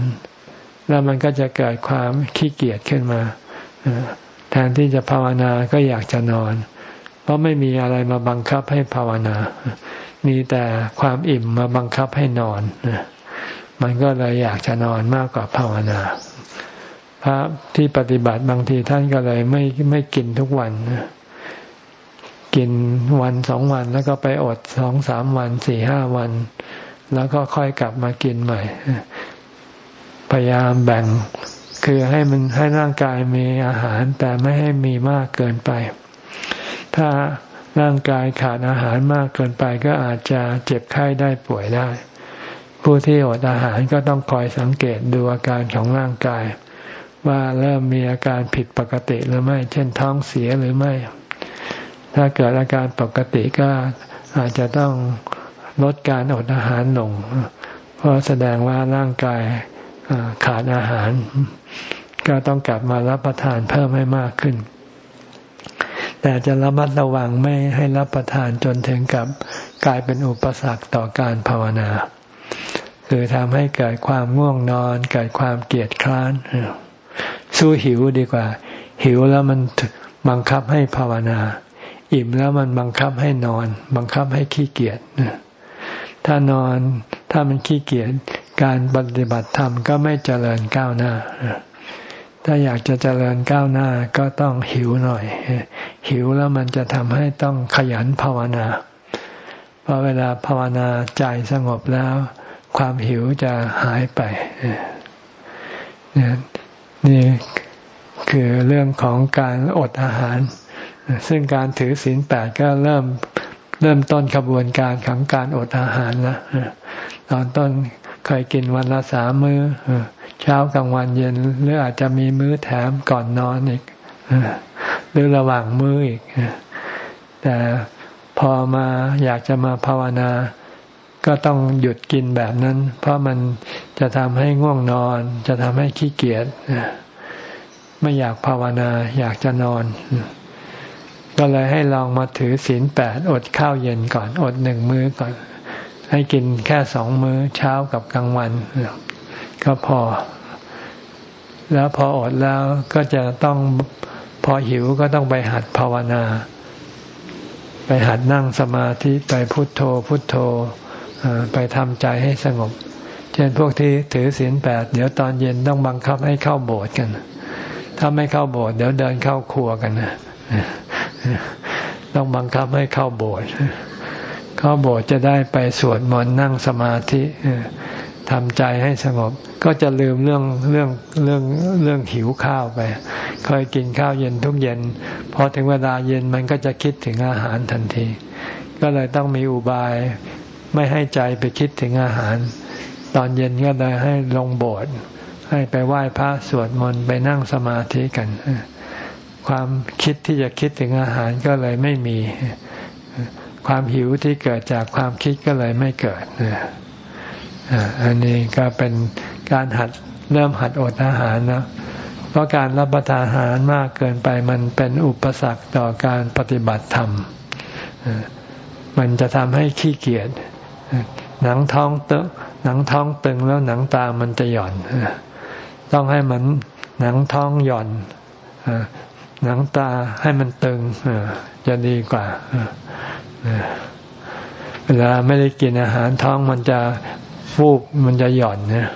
แล้วมันก็จะเกิดความขี้เกียจขึ้นมาแทนที่จะภาวนาก็อยากจะนอน เพราะไม่มีอะไรมาบังคับให้ภาวนา มีแต่ความอิ่มมาบังคับให้นอน มันก็เลยอยากจะนอนมากกว่าภาวนา พระที่ปฏิบัติบางทีท่านก็เลยไม่ไม่กินทุกวัน กินวันสองวันแล้วก็ไปอดสองสามวันสี่ห้าวัน แล้วก็ค่อยกลับมากินใหม่ พยายามแบ่งคือให้มันให้ร่างกายมีอาหารแต่ไม่ให้มีมากเกินไป ถ้าร่างกายขาดอาหารมากเกินไปก็อาจจะเจ็บไข้ได้ป่วยได้ ผู้ที่อดอาหารก็ต้องคอยสังเกตดูอาการของร่างกาย ว่าเริ่มมีอาการผิดปกติหรือไม่ เช่นท้องเสียหรือไม่ ถ้าเกิดอาการปกติก็อาจจะต้องลดการอดอาหารลง เพราะแสดงว่าร่างกายขาดอาหาร ก็ต้องกลับมารับประทานเพิ่มให้มากขึ้น แต่จะระมัดระวังไม่ให้รับประทานจนถึงกับกลายเป็นอุปสรรคต่อการภาวนา คือทำให้เกิดความง่วงนอน เกิดความเกียดคร้าน สู้หิวดีกว่า หิวแล้วมันบังคับให้ภาวนา อิ่มแล้วมันบังคับให้นอน บังคับให้ขี้เกียจถ้านอนถ้ามันขี้เกียจการปฏิบัติธรรมก็ไม่เจริญก้าวหน้า ถ้าอยากจะเจริญก้าวหน้าก็ต้องหิวหน่อย หิวแล้วมันจะทำให้ต้องขยันภาวนาพอเวลาภาวนาใจสงบแล้ว ความหิวจะหายไปนี่คือเรื่องของการอดอาหาร ซึ่งการถือศีลแปดก็เริ่มเริ่มต้นขบวนการของการอดอาหารแล้วตอนต้นเคยกินวันละสามมือ้อเช้ากลางวันเย็นหรืออาจจะมีมื้อแถมก่อนนอนอีกหรือระหว่างมื้ออีกแต่พอมาอยากจะมาภาวนา ก็ต้องหยุดกินแบบนั้น เพราะมันจะทำให้ง่วงนอน จะทำให้ขี้เกียจไม่อยากภาวนา อยากจะนอน ก็เลยให้ลองมาถือศีลแปดอดข้าวเย็นก่อน อดหนึ่งมื้อก่อน ให้กินแค่สองมื้อเช้ากับกลางวัน ก็พอ แล้วพออดแล้วก็จะต้องพอหิวก็ต้องไปหัดภาวนา ไปหัดนั่งสมาธิไปพุทโธ พุทโธไปทำใจให้สงบ เช่นพวกที่ถือศีลแปดเดี๋ยวตอนเย็นต้องบังคับให้เข้าโบสถ์กัน ถ้าไม่เข้าโบสถ์เดี๋ยวเดินเข้าครัวกันนะ ต้องบังคับให้เข้าโบสถ์เข้าโบสถ์จะได้ไปสวดมนต์นั่งสมาธิทำใจให้สงบ ก็จะลืมเรื่องเรื่องเรื่องเรื่องหิวข้าวไปเคยกินข้าวเย็นทุกเย็นพอถึงเวลาเย็นมันก็จะคิดถึงอาหารทันที ก็เลยต้องมีอุบายไม่ให้ใจไปคิดถึงอาหาร ตอนเย็นก็เลยให้ลงโบสถ์ให้ไปไหว้พระสวดมนต์ไปนั่งสมาธิกัน ความคิดที่จะคิดถึงอาหารก็เลยไม่มี ความหิวที่เกิดจากความคิดก็เลยไม่เกิดอันนี้ก็เป็นการหัดเริ่มหัดอดอาหารนะเพราะการรับประทานอาหารมากเกินไปมันเป็นอุปสรรคต่อการปฏิบัติธรรม มันจะทำให้ขี้เกียจหนังท้องตึงหนังท้องตึงแล้วหนังตามันจะหย่อน ต้องให้มันหนังท้องหย่อน หนังตาให้มันตึงจะดีกว่าเวลาไม่ได้กินอาหารท้องมันจะฟูบมันจะหย่อนนี่ย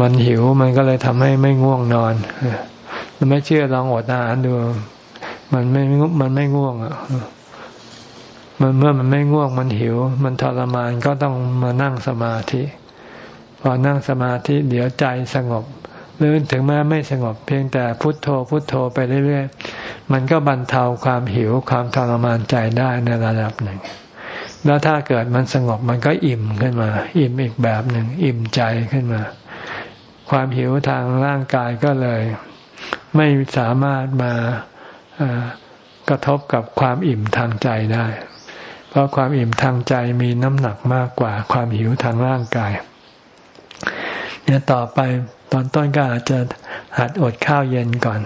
มันหิวมันก็เลยทำให้ไม่ง่วงนอนมันไม่เชื่อลองอดอาหารดู มันไม่มันไม่ง่วงอะมันเมื่อมันไม่ง่วงมันหิว มันทรมานก็ต้องมานั่งสมาธิ พอนั่งสมาธิ เดี๋ยวใจสงบ หรือถึงแม้ไม่สงบเพียงแต่พุทโธพุทโธไปเรื่อยๆ มันก็บรรเทาความหิวความทรมานใจได้ในระดับหนึ่ง แล้วถ้าเกิดมันสงบมันก็อิ่มขึ้นมา อิ่มอีกแบบหนึ่ง อิ่มใจขึ้นมา ความหิวทางร่างกายก็เลย ไม่สามารถมากระทบกับความอิ่มทางใจได้ เพราะความอิ่มทางใจมีน้ำหนักมากกว่าความหิวทางร่างกายเนี่ยต่อไป ตอนต้นก็อาจจะหัดอดข้าวเย็นก่อน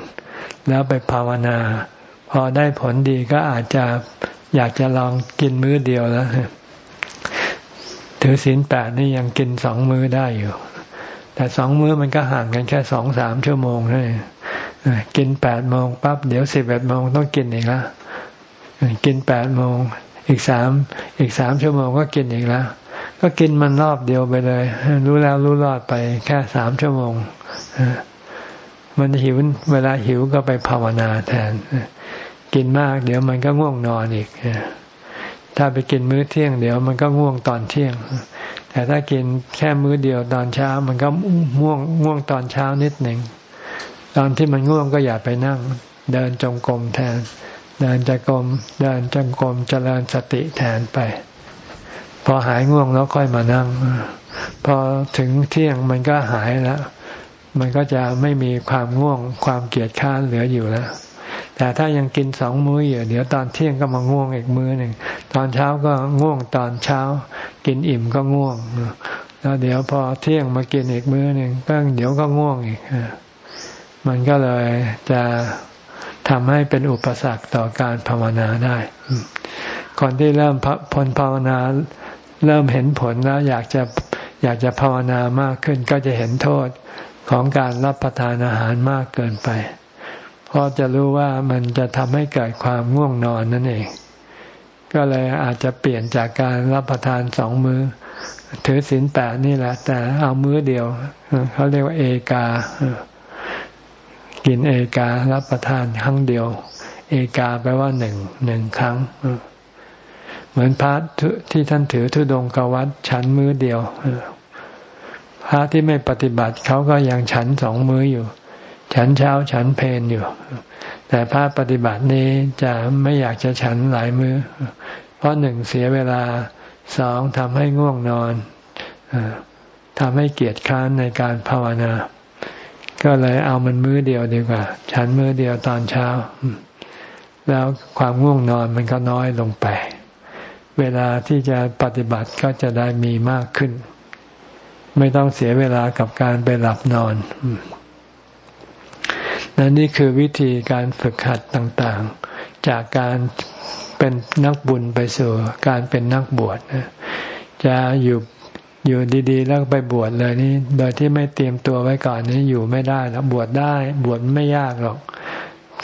แล้วไปภาวนา พอได้ผลดีก็อาจจะอยากจะลองกินมื้อเดียวแล้ว ถือศีลแปดนี่ยังกินสองมื้อได้อยู่ แต่สองมื้อมันก็ห่างกันแค่สองสามชั่วโมงเลยกินแปดโมงปั๊บเดี๋ยวสิบเอ็ดโมงต้องกินอีกแล้วกินแปดโมงอีกสามอีกสามชั่วโมงก็กินอีกแล้ว ก็กินมันรอบเดียวไปเลย รู้แล้วรู้รอดไปแค่สามชั่วโมงมันหิวเวลาหิวก็ไปภาวนาแทน กินมากเดี๋ยวมันก็ง่วงนอนอีกถ้าไปกินมื้อเที่ยงเดี๋ยวมันก็ง่วงตอนเที่ยง แต่ถ้ากินแค่มื้อเดียวตอนเช้า มันก็ง่วงง่วงตอนเช้านิดหนึ่งตอนที่มันง่วงก็อย่าไปนั่ง เดินจงกรมแทน เดินจงกรมเดินจงกรมเจริญสติแทนไป พอหายง่วงแล้วค่อยมานั่ง พอถึงเที่ยงมันก็หายแล้ว มันก็จะไม่มีความง่วงความเกียดค้านเหลืออยู่แล้วแต่ถ้ายังกินสองมื้ออยู่เดี๋ยวตอนเที่ยงก็มาง่วงอีกมื้อหนึ่งตอนเช้าก็ง่วงตอนเช้า กินอิ่มก็ง่วงแล้วเดี๋ยวพอเที่ยงมากินอีกมื้อหนึ่งก็เดี๋ยวก็ง่วงอีกมันก็เลยจะทำให้เป็นอุปสรรคต่อการภาวนาได้ คนที่เริ่มพลภาวนา เริ่มเห็นผลแล้วอยากจะอยากจะภาวนามากขึ้นก็จะเห็นโทษของการรับประทานอาหารมากเกินไป เพราะจะรู้ว่ามันจะทำให้เกิดความง่วงนอนนั่นเอง ก็เลยอาจจะเปลี่ยนจากการรับประทานสองมือ้อ ถือศีลแปดนี่แหละ แต่เอามื้อเดียวเขาเรียกว่าเอกา กินเอการับประทานครั้งเดียว เอกาแปลว่าหนึ่งหนึ่งครั้ง เหมือนพระที่ท่านถือทุดงกวัดฉันมื้อเดียวพระที่ไม่ปฏิบัติเขาก็ยังฉันสองมื้ออยู่ ฉันเช้าฉันเพนอยู่ แต่พระปฏิบัตินี้จะไม่อยากจะฉันหลายมือ้อ เพราะหนึ่งเสียเวลาสองทำให้ง่วงนอนทำให้เกียจค้านในการภาวนา ก็เลยเอามันมื้อเดียวดีกว่า ฉันมื้อเดียวตอนเช้า แล้วความง่วงนอนมันก็น้อยลงไป เวลาที่จะปฏิบัติก็จะได้มีมากขึ้น ไม่ต้องเสียเวลากับการไปหลับนอนนั่นนี่คือวิธีการฝึกหัดต่างๆ จากการเป็นนักบุญไปสู่การเป็นนักบวชจะอยู่อยู่ดีๆ แล้วไปบวชเลยนี่โดยที่ไม่เตรียมตัวไว้ก่อนนี้อยู่ไม่ได้แล้วบวชได้บวชไม่ยากหรอก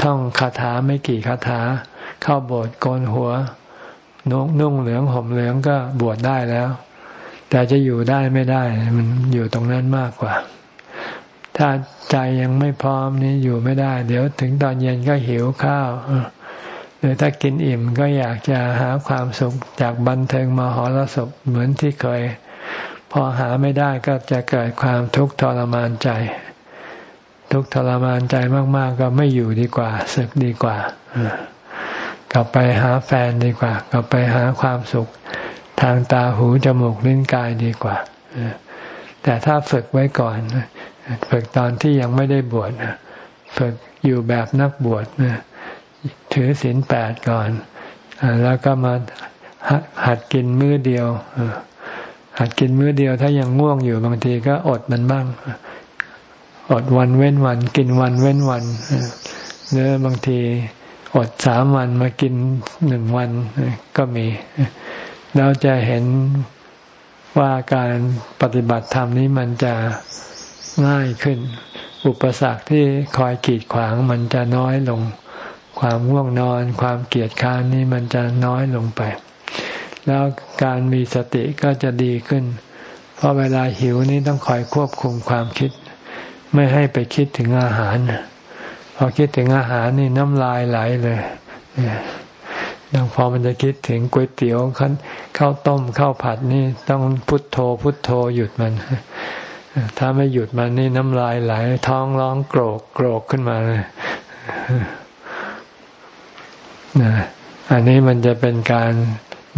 ท่องคาถาไม่กี่คาถา เข้าโบสถ์โกนหัว นุ่งเหลืองห่มเหลืองก็บวชได้แล้ว แต่จะอยู่ได้ไม่ได้ มันอยู่ตรงนั้นมากกว่า ถ้าใจยังไม่พร้อมนี่อยู่ไม่ได้ เดี๋ยวถึงตอนเย็นก็หิวข้าวหรือถ้ากินอิ่มก็อยากจะหาความสุขจากบันเทิงมหรสพเหมือนที่เคย พอหาไม่ได้ก็จะเกิดความทุกข์ทรมานใจ ทุกข์ทรมานใจมาก ๆ ก็ไม่อยู่ดีกว่าสึกดีกว่า กลับไปหาแฟนดีกว่า กลับไปหาความสุข ทางตาหูจมูกลิ้นกายดีกว่าแต่ถ้าฝึกไว้ก่อนฝึกตอนที่ยังไม่ได้บวชฝึกอยู่แบบนักบวชถือศีลแปดก่อน แล้วก็มาหัดกินมื้อเดียวหัดกินมื้อเดียวถ้ายังง่วงอยู่บางทีก็อดมันบ้าง อดวันเว้นวัน กินวันเว้นวันเนื้อบางที อดสามวันมากินหนึ่งวันก็มีเราจะเห็นว่าการปฏิบัติธรรมนี้มันจะง่ายขึ้น อุปสรรคที่คอยกีดขวางมันจะน้อยลง ความง่วงนอน ความเกียดค้านนี่มันจะน้อยลงไป แล้วการมีสติก็จะดีขึ้น เพราะเวลาหิวนี่ต้องคอยควบคุมความคิด ไม่ให้ไปคิดถึงอาหาร อคิดถึงอาหารนี่น้ำลายไหลเลยดังพอมันจะคิดถึงก๋วยเตี๋ยวข้าวต้มข้าวผัดนี่ต้องพุทโธพุทโธหยุดมัน ถ้าไม่หยุดมันนี่น้ำลายไหล ท้องร้องโกรกโกรกขึ้นมาเลยนะอันนี้มันจะเป็นการ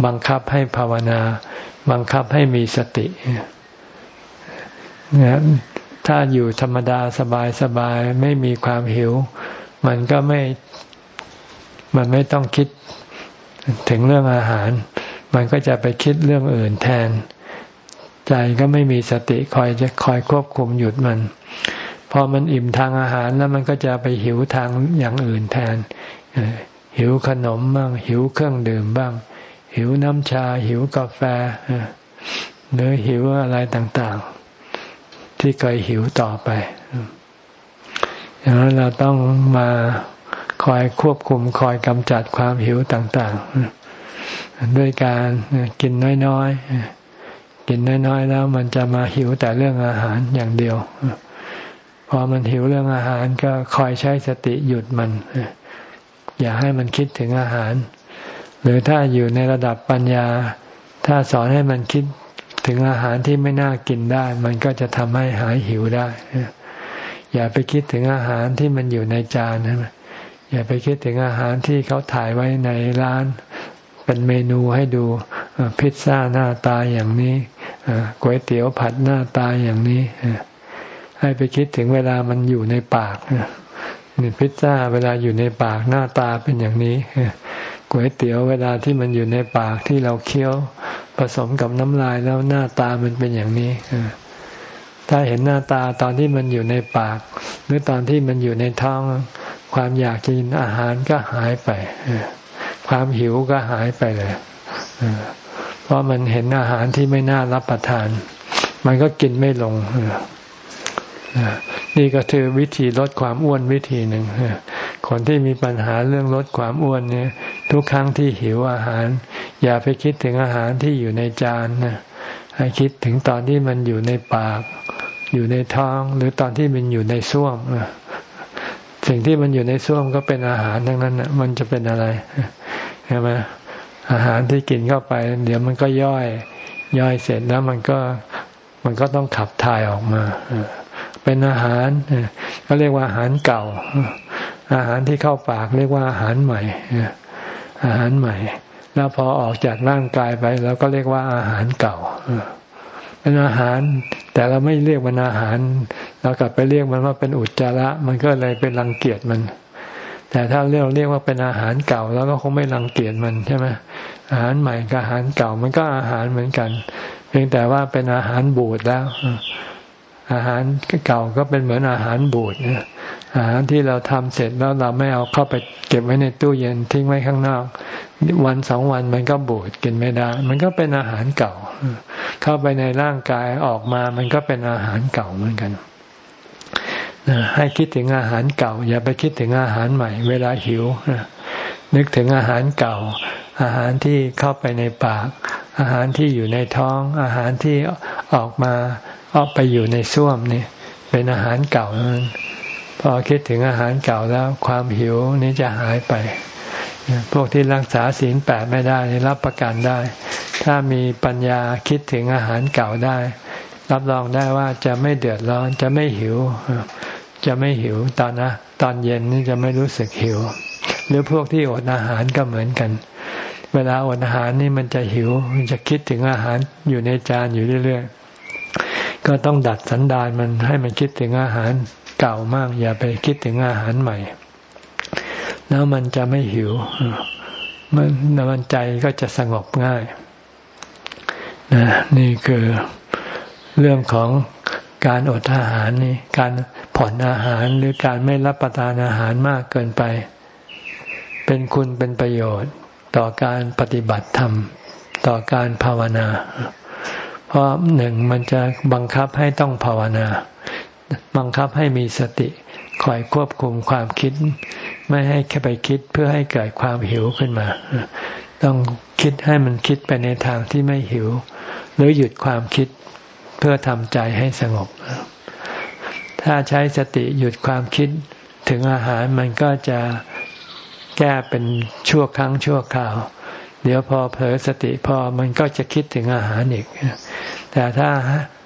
บังคับให้ภาวนา บังคับให้มีสติเนะ ถ้าอยู่ธรรมดาสบายสบายไม่มีความหิว มันก็ไม่ มันไม่ต้องคิดถึงเรื่องอาหาร มันก็จะไปคิดเรื่องอื่นแทน ใจก็ไม่มีสติคอยจะคอยควบคุมหยุดมัน พอมันอิ่มทางอาหารแล้วมันก็จะไปหิวทางอย่างอื่นแทน หิวขนมบ้าง หิวเครื่องดื่มบ้าง หิวน้ำชา หิวกาแฟหรือหิวอะไรต่าง ๆ ที่เคยหิวต่อไปอย่างนั้นเราต้องมาคอยควบคุมคอยกำจัดความหิวต่างๆ ด้วยการกินน้อยๆ กินน้อยๆ แล้วมันจะมาหิวแต่เรื่องอาหารอย่างเดียว พอมันหิวเรื่องอาหารก็คอยใช้สติหยุดมัน อย่าให้มันคิดถึงอาหาร หรือถ้าอยู่ในระดับปัญญา ถ้าสอนให้มันคิด ถึงอาหารที่ไม่น่ากินได้ มันก็จะทำให้หายหิวได้ อย่าไปคิดถึงอาหารที่มันอยู่ในจานนะอย่าไปคิดถึงอาหารที่เขาถ่ายไว้ในร้าน เป็นเมนูให้ดูพิซซ่าหน้าตาอย่างนี้ก๋วยเตี๋ยวผัดหน้าตาอย่างนี้ให้ไปคิดถึงเวลามันอยู่ในปากนี่พิซซ่าเวลาอยู่ในปากหน้าตาเป็นอย่างนี้ก๋วยเตี๋ยวเวลาที่มันอยู่ในปากที่เราเคี้ยว ผสมกับน้ำลายแล้วหน้าตามันเป็นอย่างนี้ถ้าเห็นหน้าตาตอนที่มันอยู่ในปาก หรือตอนที่มันอยู่ในท้อง ความอยากกินอาหารก็หายไปความหิวก็หายไปเลยเพราะมันเห็นอาหารที่ไม่น่ารับประทาน มันก็กินไม่ลง นี่ก็คือวิธีลดความอ้วนวิธีหนึ่งคนที่มีปัญหาเรื่องลดความอ้วนเนี่ย ทุกครั้งที่หิวอาหาร อย่าไปคิดถึงอาหารที่อยู่ในจานนะให้คิดถึงตอนที่มันอยู่ในปาก อยู่ในท้อง หรือตอนที่มันอยู่ในส้วมสิ่งที่มันอยู่ในส้วมก็เป็นอาหารทั้งนั้นนะมันจะเป็นอะไรใช่ไหมอาหารที่กินเข้าไป เดี๋ยวมันก็ย่อย ย่อยเสร็จแล้วมันก็มันก็ต้องขับถ่ายออกมา เป็นอาหารก็เรียกว่าอาหารเก่า อาหารที่เข้าปากเรียกว่าอาหารใหม่ อาหารใหม่ แล้วพอออกจากร่างกายไปแล้วก็เรียกว่าอาหารเก่าเป็นอาหาร แต่เราไม่เรียกมันอาหาร เรากลับไปเรียกมันว่าเป็นอุจจาระ มันก็เลยเป็นรังเกียจมัน แต่ถ้าเรียกเรียกว่าเป็นอาหารเก่าแล้วก็คงไม่รังเกียจมันใช่ไหมอาหารใหม่กับอาหารเก่ามันก็อาหารเหมือนกัน เพียงแต่ว่าเป็นอาหารบูดแล้ว อาหารเก่าก็เป็นเหมือนอาหารบูดนะอาหารที่เราทำเสร็จแล้วเราไม่เอาเข้าไปเก็บไว้ในตู้เย็นทิ้งไว้ข้างนอก วันสองวันมันก็บูดกินไม่ได้ มันก็เป็นอาหารเก่า เข้าไปในร่างกายออกมามันก็เป็นอาหารเก่าเหมือนกันให้คิดถึงอาหารเก่า อย่าไปคิดถึงอาหารใหม่ เวลาหิวนึกถึงอาหารเก่า อาหารที่เข้าไปในปาก อาหารที่อยู่ในท้อง อาหารที่ออกมา ออกไปอยู่ในส้วมนี่เป็นอาหารเก่านั้นพอคิดถึงอาหารเก่าแล้วความหิวนี้จะหายไป พวกที่รักษาศีลแปดไม่ได้รับประกันได้ ถ้ามีปัญญาคิดถึงอาหารเก่าได้ รับรองได้ว่าจะไม่เดือดร้อนจะไม่หิว จะไม่หิวตอนนะตอนเย็นนี่จะไม่รู้สึกหิว หรือพวกที่อดอาหารก็เหมือนกันเวลาอดอาหารนี่มันจะหิว มันจะคิดถึงอาหารอยู่ในจานอยู่เรื่อย ก็ต้องดัดสันดานมันให้มันคิดถึงอาหารเก่ามาก อย่าไปคิดถึงอาหารใหม่ แล้วมันจะไม่หิว มันมันใจก็จะสงบง่ายนะนี่คือเรื่องของการอดอาหารนี่การผ่อนอาหารหรือการไม่รับประทานอาหารมากเกินไป เป็นคุณเป็นประโยชน์ ต่อการปฏิบัติธรรม ต่อการภาวนา เพราะหนึ่งมันจะบังคับให้ต้องภาวนา บังคับให้มีสติคอยควบคุมความคิด ไม่ให้แค่ไปคิดเพื่อให้เกิดความหิวขึ้นมา ต้องคิดให้มันคิดไปในทางที่ไม่หิว หรือหยุดความคิดเพื่อทำใจให้สงบ ถ้าใช้สติหยุดความคิดถึงอาหารมันก็จะแก้เป็นชั่วครั้งชั่วคราว เดี๋ยวพอเผลอสติพอมันก็จะคิดถึงอาหารอีก แต่ถ้า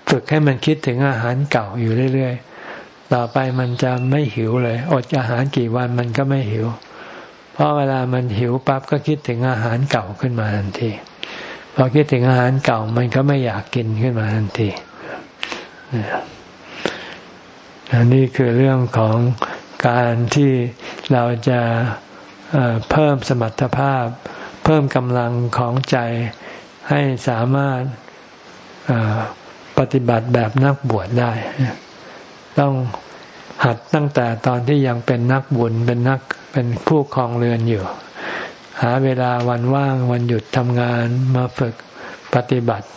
ฝึกให้มันคิดถึงอาหารเก่าอยู่เรื่อยๆ ต่อไปมันจะไม่หิวเลย อดอาหารกี่วันมันก็ไม่หิว เพราะเวลามันหิวปั๊บก็คิดถึงอาหารเก่าขึ้นมาทันที พอคิดถึงอาหารเก่ามันก็ไม่อยากกินขึ้นมาทันทีอันนี้คือเรื่องของการที่เราจะเพิ่มสมรรถภาพ เพิ่มกำลังของใจให้สามารถปฏิบัติแบบนักบวชได้ ต้องหัดตั้งแต่ตอนที่ยังเป็นนักบุญเป็นนักเป็นผู้คลองเรือนอยู่ หาเวลาวันว่างวันหยุดทำงานมาฝึกปฏิบัติ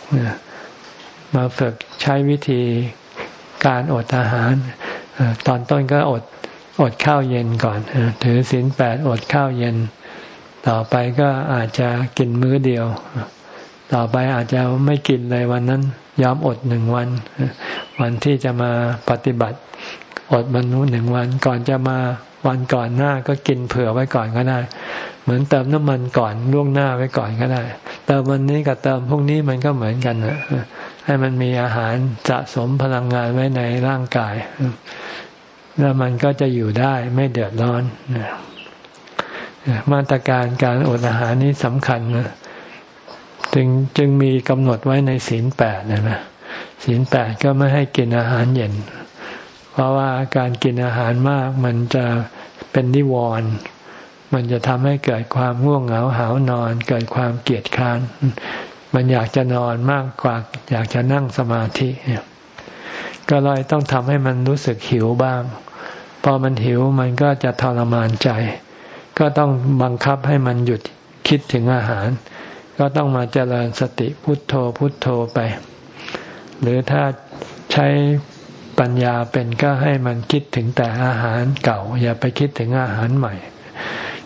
มาฝึกใช้วิธีการอดอาหาร ตอนต้นก็อดอดข้าวเย็นก่อน ถือศีลแปดอดข้าวเย็น ต่อไปก็อาจจะกินมื้อเดียว ต่อไปอาจจะไม่กินเลยวันนั้นยอมอดหนึ่งวัน วันที่จะมาปฏิบัติ อดมันนู้นหนึ่งวันก่อนจะมาวันก่อนหน้าก็กินเผื่อไว้ก่อนก็ได้ เหมือนเติมน้ำมันก่อนล่วงหน้าไว้ก่อนก็ได้เติมวันนี้กับเติมพรุ่งนี้มันก็เหมือนกันนะให้มันมีอาหารสะสมพลังงานไว้ในร่างกาย แล้วมันก็จะอยู่ได้ไม่เดือดร้อนนะ มาตรการการอดอาหารนี้สำคัญนะจึงจึงมีกำหนดไว้ในศีลแปดนะนะศีลแปดก็ไม่ให้กินอาหารเย็น เพราะว่าการกินอาหารมากมันจะเป็นนิวรณ์มันจะทำให้เกิดความง่วงเหงาหานอน เกิดความเกียดค้าน มันอยากจะนอนมากกว่า อยากจะนั่งสมาธิก็เลยต้องทำให้มันรู้สึกหิวบ้าง พอมันหิวมันก็จะทรมานใจ ก็ต้องบังคับให้มันหยุดคิดถึงอาหาร ก็ต้องมาเจริญสติพุทโธพุทโธไป หรือถ้าใช้ปัญญาเป็นก็ให้มันคิดถึงแต่อาหารเก่า อย่าไปคิดถึงอาหารใหม่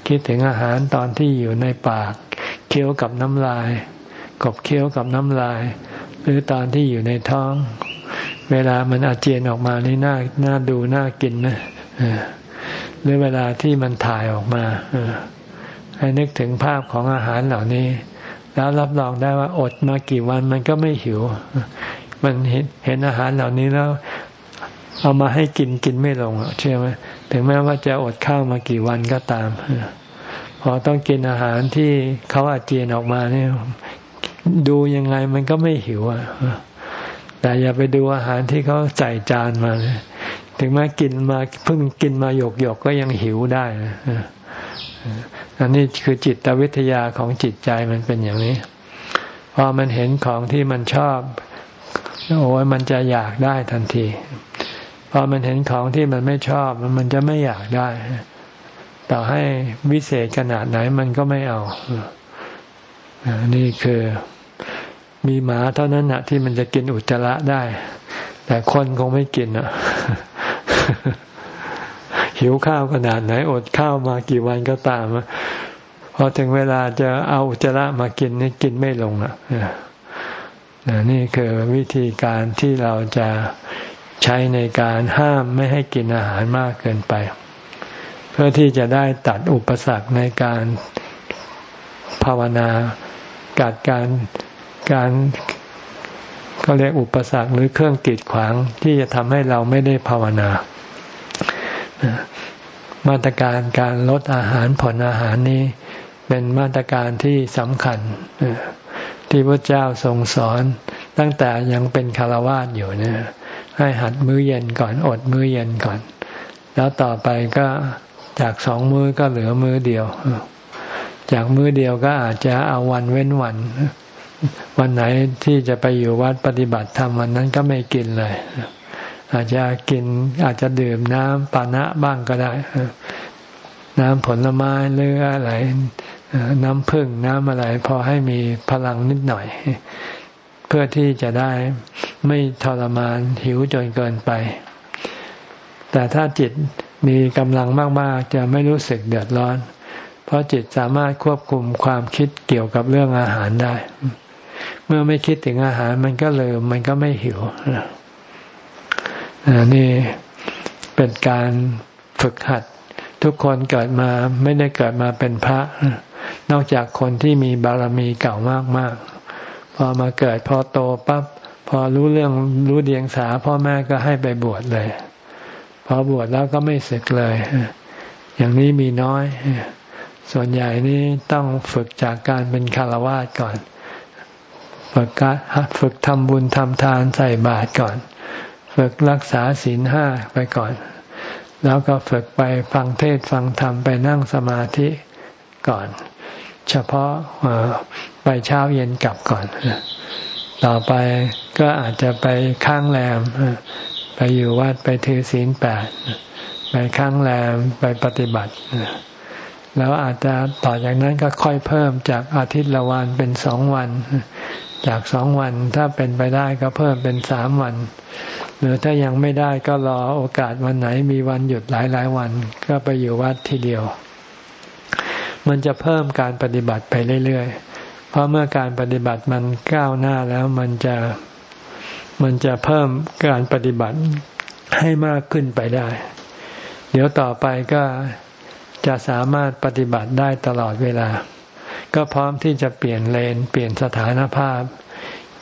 คิดถึงอาหารตอนที่อยู่ในปาก เคี้ยวกับน้ำลาย กบเคี้ยวกับน้ำลาย หรือตอนที่อยู่ในท้อง เวลามันอาเจียนออกมานี่น่าน่าดูน่ากินนะ หรือเวลาที่มันถ่ายออกมาให้นึกถึงภาพของอาหารเหล่านี้ แล้วรับรองได้ว่าอดมากี่วันมันก็ไม่หิว มันเห็นเห็นอาหารเหล่านี้แล้ว เอามาให้กินกินไม่ลงเชื่อไหมถึงแม้ว่าจะอดข้าวมากี่วันก็ตามพอต้องกินอาหารที่เขาอาเจียนออกมาเนี่ยดูยังไงมันก็ไม่หิวอะแต่อย่าไปดูอาหารที่เขาใส่จานมา ถึงแม้กินมาเพิ่งกินมาหยกหยกก็ยังหิวได้อันนี้คือจิตวิทยาของจิตใจมันเป็นอย่างนี้ พอมันเห็นของที่มันชอบโอ้ยมันจะอยากได้ทันที พอมันเห็นของที่มันไม่ชอบมันจะไม่อยากได้ ต่อให้วิเศษขนาดไหนมันก็ไม่เอานี่คือมีหมาเท่านั้นนะที่มันจะกินอุจจาระได้ แต่คนคงไม่กินอะ หิวข้าวขนาดไหน อดข้าวมากี่วันก็ตามพอถึงเวลาจะเอาอุจจาระมากินนี่กินไม่ลงอะนี่คือวิธีการที่เราจะใช้ในการห้ามไม่ให้กินอาหารมากเกินไป เพื่อที่จะได้ตัดอุปสรรคในการภาวนา กัดการการ ก็เรียกอุปสรรคหรือเครื่องกีดขวางที่จะทำให้เราไม่ได้ภาวนา มาตรการการลดอาหารผ่อนอาหารนี้ เป็นมาตรการที่สำคัญที่พระเจ้าทรงสอนตั้งแต่ยังเป็นคารวาสอยู่เนี่ยให้หัดมื้อเย็นก่อนอดมื้อเย็นก่อน แล้วต่อไปก็จากสองมื้อก็เหลือมื้อเดียว จากมื้อเดียวก็อาจจะเอาวันเว้นวัน วันไหนที่จะไปอยู่วัดปฏิบัติธรรมวันนั้นก็ไม่กินเลย อาจจะกินอาจจะดื่มน้ำปานะบ้างก็ได้ น้ำผลไม้หรืออะไร น้ำผึ้งน้ำอะไร พอให้มีพลังนิดหน่อย เพื่อที่จะได้ไม่ทรมานหิวจนเกินไป แต่ถ้าจิตมีกำลังมาก ๆ จะไม่รู้สึกเดือดร้อน เพราะจิตสามารถควบคุมความคิดเกี่ยวกับเรื่องอาหารได้ เมื่อไม่คิดถึงอาหารมันก็เลยมันก็ไม่หิวนี่เป็นการฝึกหัด ทุกคนเกิดมาไม่ได้เกิดมาเป็นพระ นอกจากคนที่มีบารมีเก่ามากๆ พอมาเกิดพอโตปั๊บพอรู้เรื่องรู้เดียงสาพ่อแม่ก็ให้ไปบวชเลย พอบวชแล้วก็ไม่ศึกเลย อย่างนี้มีน้อย ส่วนใหญ่นี่ต้องฝึกจากการเป็นคารวะก่อน ฝึกการฝึกทำบุญทำทานใส่บาตรก่อน ฝึกรักษาศีลห้าไปก่อน แล้วก็ฝึกไปฟังเทศฟังธรรมไปนั่งสมาธิก่อน เฉพาะไปเช้าเย็นกลับก่อน ต่อไปก็อาจจะไปค้างแรมไปอยู่วัดไปถือศีลแปดไปค้างแรมไปปฏิบัติแล้วอาจจะต่อจากนั้นก็ค่อยเพิ่มจากอาทิตย์ละวันเป็นสองวัน จากสองวันถ้าเป็นไปได้ก็เพิ่มเป็นสามวัน หรือถ้ายังไม่ได้ก็รอโอกาสวันไหนมีวันหยุดหลายหลายวัน ก็ไปอยู่วัดทีเดียว มันจะเพิ่มการปฏิบัติไปเรื่อยๆ เพราะเมื่อการปฏิบัติมันก้าวหน้าแล้วมันจะมันจะเพิ่มการปฏิบัติให้มากขึ้นไปได้ เดี๋ยวต่อไปก็จะสามารถปฏิบัติได้ตลอดเวลา ก็พร้อมที่จะเปลี่ยนเลนเปลี่ยนสถานภาพ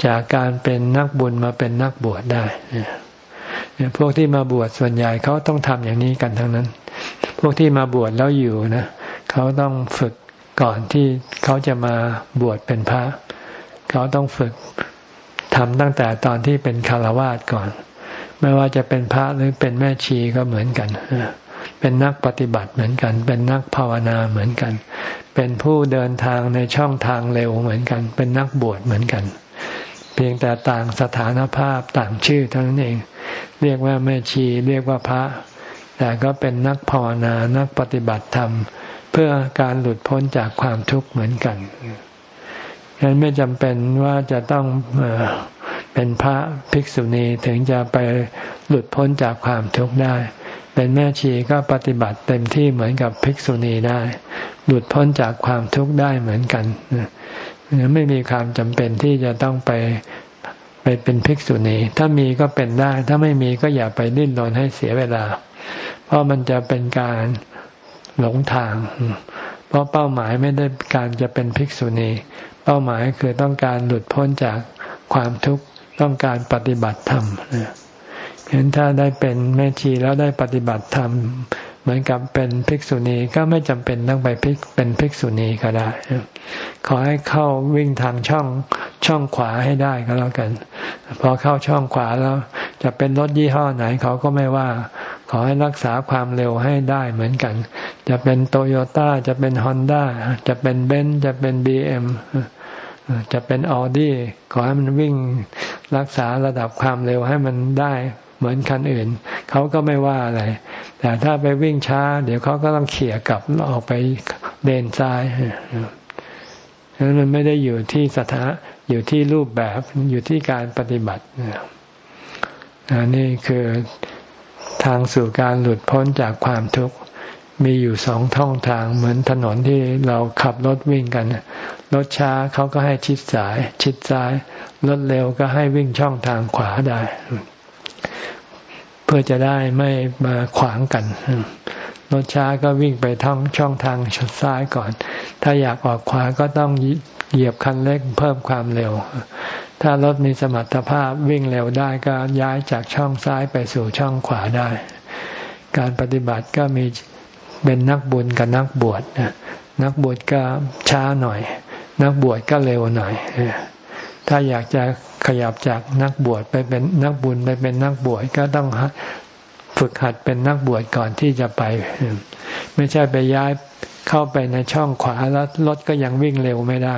จากการเป็นนักบุญมาเป็นนักบวชได้พวกที่มาบวชส่วนใหญ่เขาต้องทำอย่างนี้กันทั้งนั้น พวกที่มาบวชแล้วอยู่นะเขาต้องฝึกก่อนที่เขาจะมาบวชเป็นพระ เขาต้องฝึกทำตั้งแต่ตอนที่เป็นคารวาสก่อน ไม่ว่าจะเป็นพระหรือเป็นแม่ชีก็เหมือนกัน เป็นนักปฏิบัติเหมือนกัน เป็นนักภาวนาเหมือนกัน เป็นผู้เดินทางในช่องทางเร็วเหมือนกัน เป็นนักบวชเหมือนกัน เพียงแต่ต่างสถานภาพต่างชื่อเท่านั้นเอง เรียกว่าแม่ชีเรียกว่าพระ แต่ก็เป็นนักภาวนานักปฏิบัติธรรม เพื่อการหลุดพ้นจากความทุกข์เหมือนกันฉะนั้นไม่จำเป็นว่าจะต้องเป็นพระภิกษุณีถึงจะไปหลุดพ้นจากความทุกข์ได้ เป็นแม่ชีก็ปฏิบัติเต็มที่เหมือนกับภิกษุณีได้ หลุดพ้นจากความทุกข์ได้เหมือนกันไม่มีความจำเป็นที่จะต้องไปไปเป็นภิกษุณี ถ้ามีก็เป็นได้ ถ้าไม่มีก็อย่าไปดิ้นรนให้เสียเวลา เพราะมันจะเป็นการหลงทาง เพราะเป้าหมายไม่ได้การจะเป็นภิกษุณี เป้าหมายคือต้องการหลุดพ้นจากความทุกข์ ต้องการปฏิบัติธรรม เห็นถ้าได้เป็นแม่ชีแล้วได้ปฏิบัติธรรมเหมือนกับเป็นภิกษุณีก็ไม่จำเป็นต้องไปเป็นภิกษุณีก็ได้ ขอให้เข้าวิ่งทางช่องช่องขวาให้ได้ก็แล้วกัน พอเข้าช่องขวาแล้ว จะเป็นรถยี่ห้อไหนเขาก็ไม่ว่า ขอให้รักษาความเร็วให้ได้เหมือนกัน จะเป็นโตโยต้าจะเป็นฮอนด้าจะเป็นเบนซ์จะเป็นบีเอ็มจะเป็นออดี้ขอให้มันวิ่งรักษาระดับความเร็วให้มันได้ เหมือนคันอื่น เขาก็ไม่ว่าอะไร แต่ถ้าไปวิ่งช้า เดี๋ยวเขาก็ต้องเขี่ยกลับออกไปเดินซ้ายฉะนั้นมันไม่ได้อยู่ที่สถานอยู่ที่รูปแบบอยู่ที่การปฏิบัตินี่คือทางสู่การหลุดพ้นจากความทุกข์มีอยู่สองท่องทางเหมือนถนนที่เราขับรถวิ่งกันรถช้าเขาก็ให้ชิดซ้าย ชิดซ้ายรถเร็วก็ให้วิ่งช่องทางขวาได้ พื่อจะได้ไม่มาขวางกันรถช้าก็วิ่งไปท่องช่องทางชดซ้ายก่อน ถ้าอยากออกขวาก็ต้องเหยียบคันเร่งเพิ่มความเร็ว ถ้ารถมีสมรรถภาพวิ่งเร็วได้ก็ย้ายจากช่องซ้ายไปสู่ช่องขวาได้ การปฏิบัติก็มีเป็นนักบุญกับนักบวชนักบวชก็ช้าหน่อย นักบวชก็เร็วหน่อย ถ้าอยากจะขยับจากนักบวชไปเป็นนักบุญไปเป็นนักบวชก็ต้องฝึกหัดเป็นนักบวชก่อนที่จะไป ไม่ใช่ไปย้ายเข้าไปในช่องขวาแล้วรถก็ยังวิ่งเร็วไม่ได้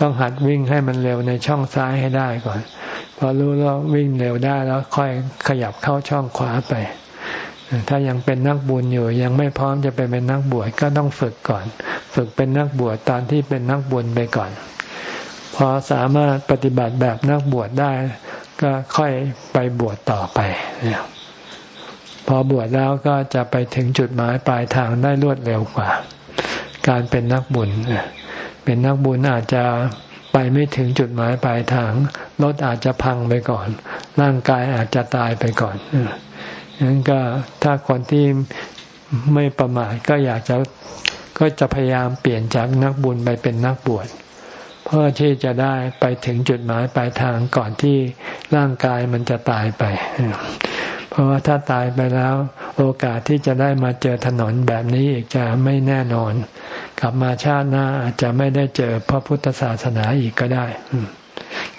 ต้องหัดวิ่งให้มันเร็วในช่องซ้ายให้ได้ก่อน พอรู้แล้ววิ่งเร็วได้แล้วค่อยขยับเข้าช่องขวาไป ถ้ายังเป็นนักบุญอยู่ ยังไม่พร้อมจะไปเป็นนักบวชก็ต้องฝึกก่อน ฝึกเป็นนักบวชตอนที่เป็นนักบุญไปก่อน พอสามารถปฏิบัติแบบนักบวชได้ ก็ค่อยไปบวชต่อไป พอบวชแล้วก็จะไปถึงจุดหมายปลายทางได้รวดเร็วกว่า การเป็นนักบุญ เป็นนักบุญอาจจะไปไม่ถึงจุดหมายปลายทางรถอาจจะพังไปก่อน ร่างกายอาจจะตายไปก่อนนั้นก็ถ้าคนที่ไม่ประมาทก็อยากจะก็จะพยายามเปลี่ยนจากนักบุญไปเป็นนักบวช เพื่อที่จะได้ไปถึงจุดหมายปลายทางก่อนที่ร่างกายมันจะตายไป เพราะว่าถ้าตายไปแล้ว โอกาสที่จะได้มาเจอถนนแบบนี้อีกจะไม่แน่นอน กลับมาชาติหน้าอาจจะไม่ได้เจอพระพุทธศาสนาอีกก็ได้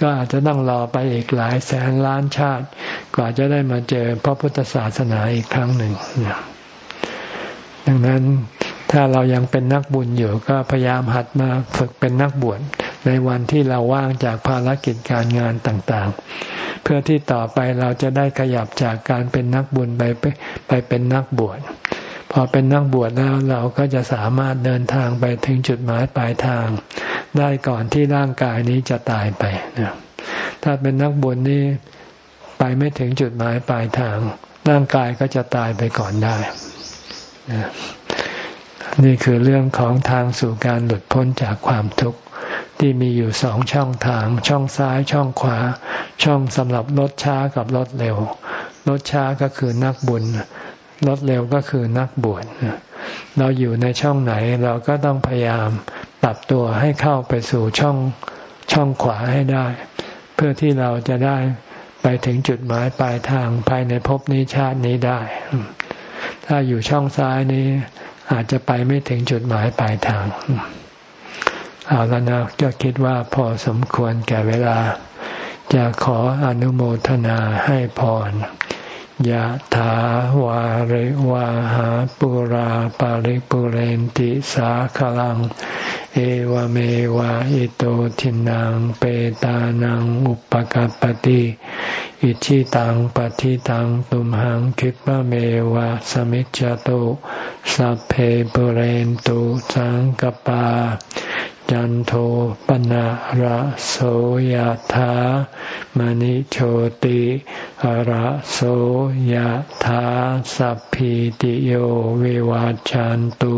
ก็อาจจะต้องรอไปอีกหลายแสนล้านชาติ กว่าจะได้มาเจอพระพุทธศาสนาอีกครั้งหนึ่งดังนั้นถ้าเรายังเป็นนักบุญอยู่ก็พยายามหัดมาฝึกเป็นนักบวช ในวันที่เราว่างจากภารกิจการงานต่างๆ เพื่อที่ต่อไปเราจะได้ขยับจากการเป็นนักบุญไปไปเป็นนักบวชพอเป็นนักบวชแล้วเราก็จะสามารถเดินทางไปถึงจุดหมายปลายทาง ได้ก่อนที่ร่างกายนี้จะตายไปนะถ้าเป็นนักบุญนี่ไปไม่ถึงจุดหมายปลายทาง ร่างกายก็จะตายไปก่อนได้นะนี่คือเรื่องของทางสู่การหลุดพ้นจากความทุกข์ ที่มีอยู่สองช่องทาง ช่องซ้ายช่องขวา ช่องสำหรับรถช้ากับรถเร็ว รถช้าก็คือนักบุญ รถเร็วก็คือนักบวชเราอยู่ในช่องไหนเราก็ต้องพยายามปรับตัวให้เข้าไปสู่ช่องช่องขวาให้ได้ เพื่อที่เราจะได้ไปถึงจุดหมายปลายทางภายในภพนี้ชาตินี้ได้ ถ้าอยู่ช่องซ้ายนี้อาจจะไปไม่ถึงจุดหมายปลายทาง เอาแล้วนะก็คิดว่าพอสมควรแก่เวลา จะขออนุโมทนาให้พรยะถาวาริวาหาปุราปาริปุเรนติสาขลัง เอวเมวะอิโตทินังเปตานังอุปกัปติอิชิตังปฏิตังตุมหังคิปะเมวะสมิจจตุสัพเพปุเรนตุสังกปา จันโทปนะระโสยธามณิโชติระโสยธาสัพพิติโยวิวาจันตุ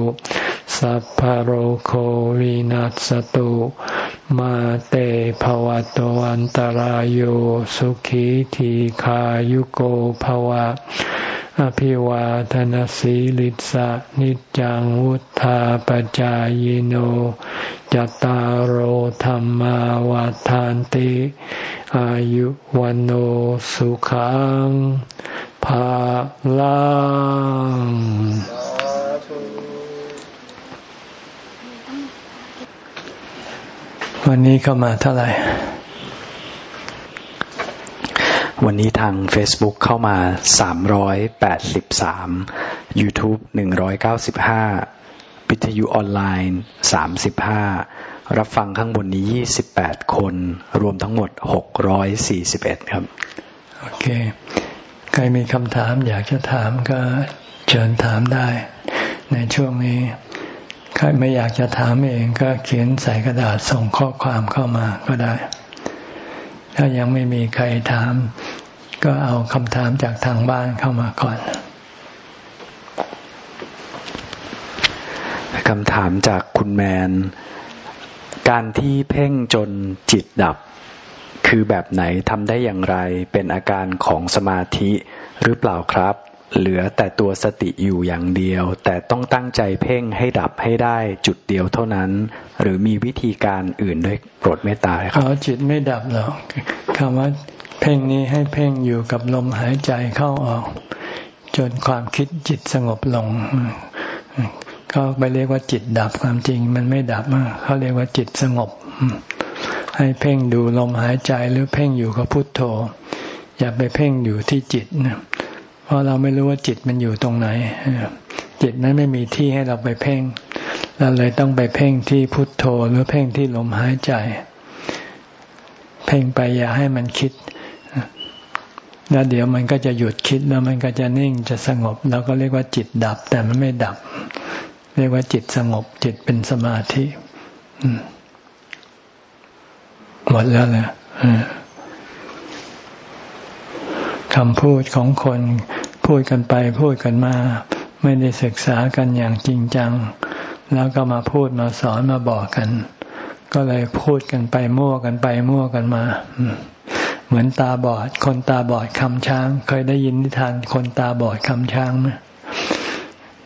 สัพพโรโควินัสตุ มาเตภวะตวันตารโยสุขีทีขายุโกภวะ อภิวาทนสีลิสะนิจังวุธาปจายโนจตารโหธรรมาวาทานติ อายุวันโอสุขังภาลังวันนี้เข้ามาเท่าไหร่ วันนี้ทาง Facebook เข้ามา 383 YouTube 195 วิทยุออนไลน์ 35 รับฟังข้างบนนี้ 28 คน รวมทั้งหมด 641 ครับ โอเค ใครมีคำถามอยากจะถามก็เชิญถามได้ ในช่วงนี้ ใครไม่อยากจะถามเองก็เขียนใส่กระดาษส่งข้อความเข้ามาก็ได้ ถ้ายังไม่มีใครถาม ก็เอาคำถามจากทางบ้านเข้ามาก่อนคำถามจากคุณแมน การที่เพ่งจนจิตดับ คือแบบไหนทำได้อย่างไรเป็นอาการของสมาธิหรือเปล่าครับ เหลือแต่ตัวสติอยู่อย่างเดียว แต่ต้องตั้งใจเพ่งให้ดับให้ได้จุดเดียวเท่านั้น หรือมีวิธีการอื่นด้วยโปรดเมตตาครับจิตไม่ดับหรอกคำว่าเพ่งนี้ให้เพ่งอยู่กับลมหายใจเข้าออก จนความคิดจิตสงบลงเขาไปเรียกว่าจิตดับความจริงมันไม่ดับเขาเรียกว่าจิตสงบ ให้เพ่งดูลมหายใจหรือเพ่งอยู่กับพุทโธ อย่าไปเพ่งอยู่ที่จิตนะ เพราะเราไม่รู้ว่าจิตมันอยู่ตรงไหน จิตนั้นไม่มีที่ให้เราไปเพ่ง เราเลยต้องไปเพ่งที่พุทโธหรือเพ่งที่ลมหายใจ เพ่งไปอย่าให้มันคิด แล้วเดี๋ยวมันก็จะหยุดคิดแล้วมันก็จะนิ่งจะสงบ เราก็เรียกว่าจิตดับ แต่มันไม่ดับ เรียกว่าจิตสงบ จิตเป็นสมาธิหมดแล้วเลยคำพูดของคน พูดกันไปพูดกันมา ไม่ได้ศึกษากันอย่างจริงจัง แล้วก็มาพูดมาสอนมาบอกกัน ก็เลยพูดกันไปมั่วกันไปมั่วกันมา เหมือนตาบอด คนตาบอดคำช้าง เคยได้ยินนิทานคนตาบอดคำช้างไหม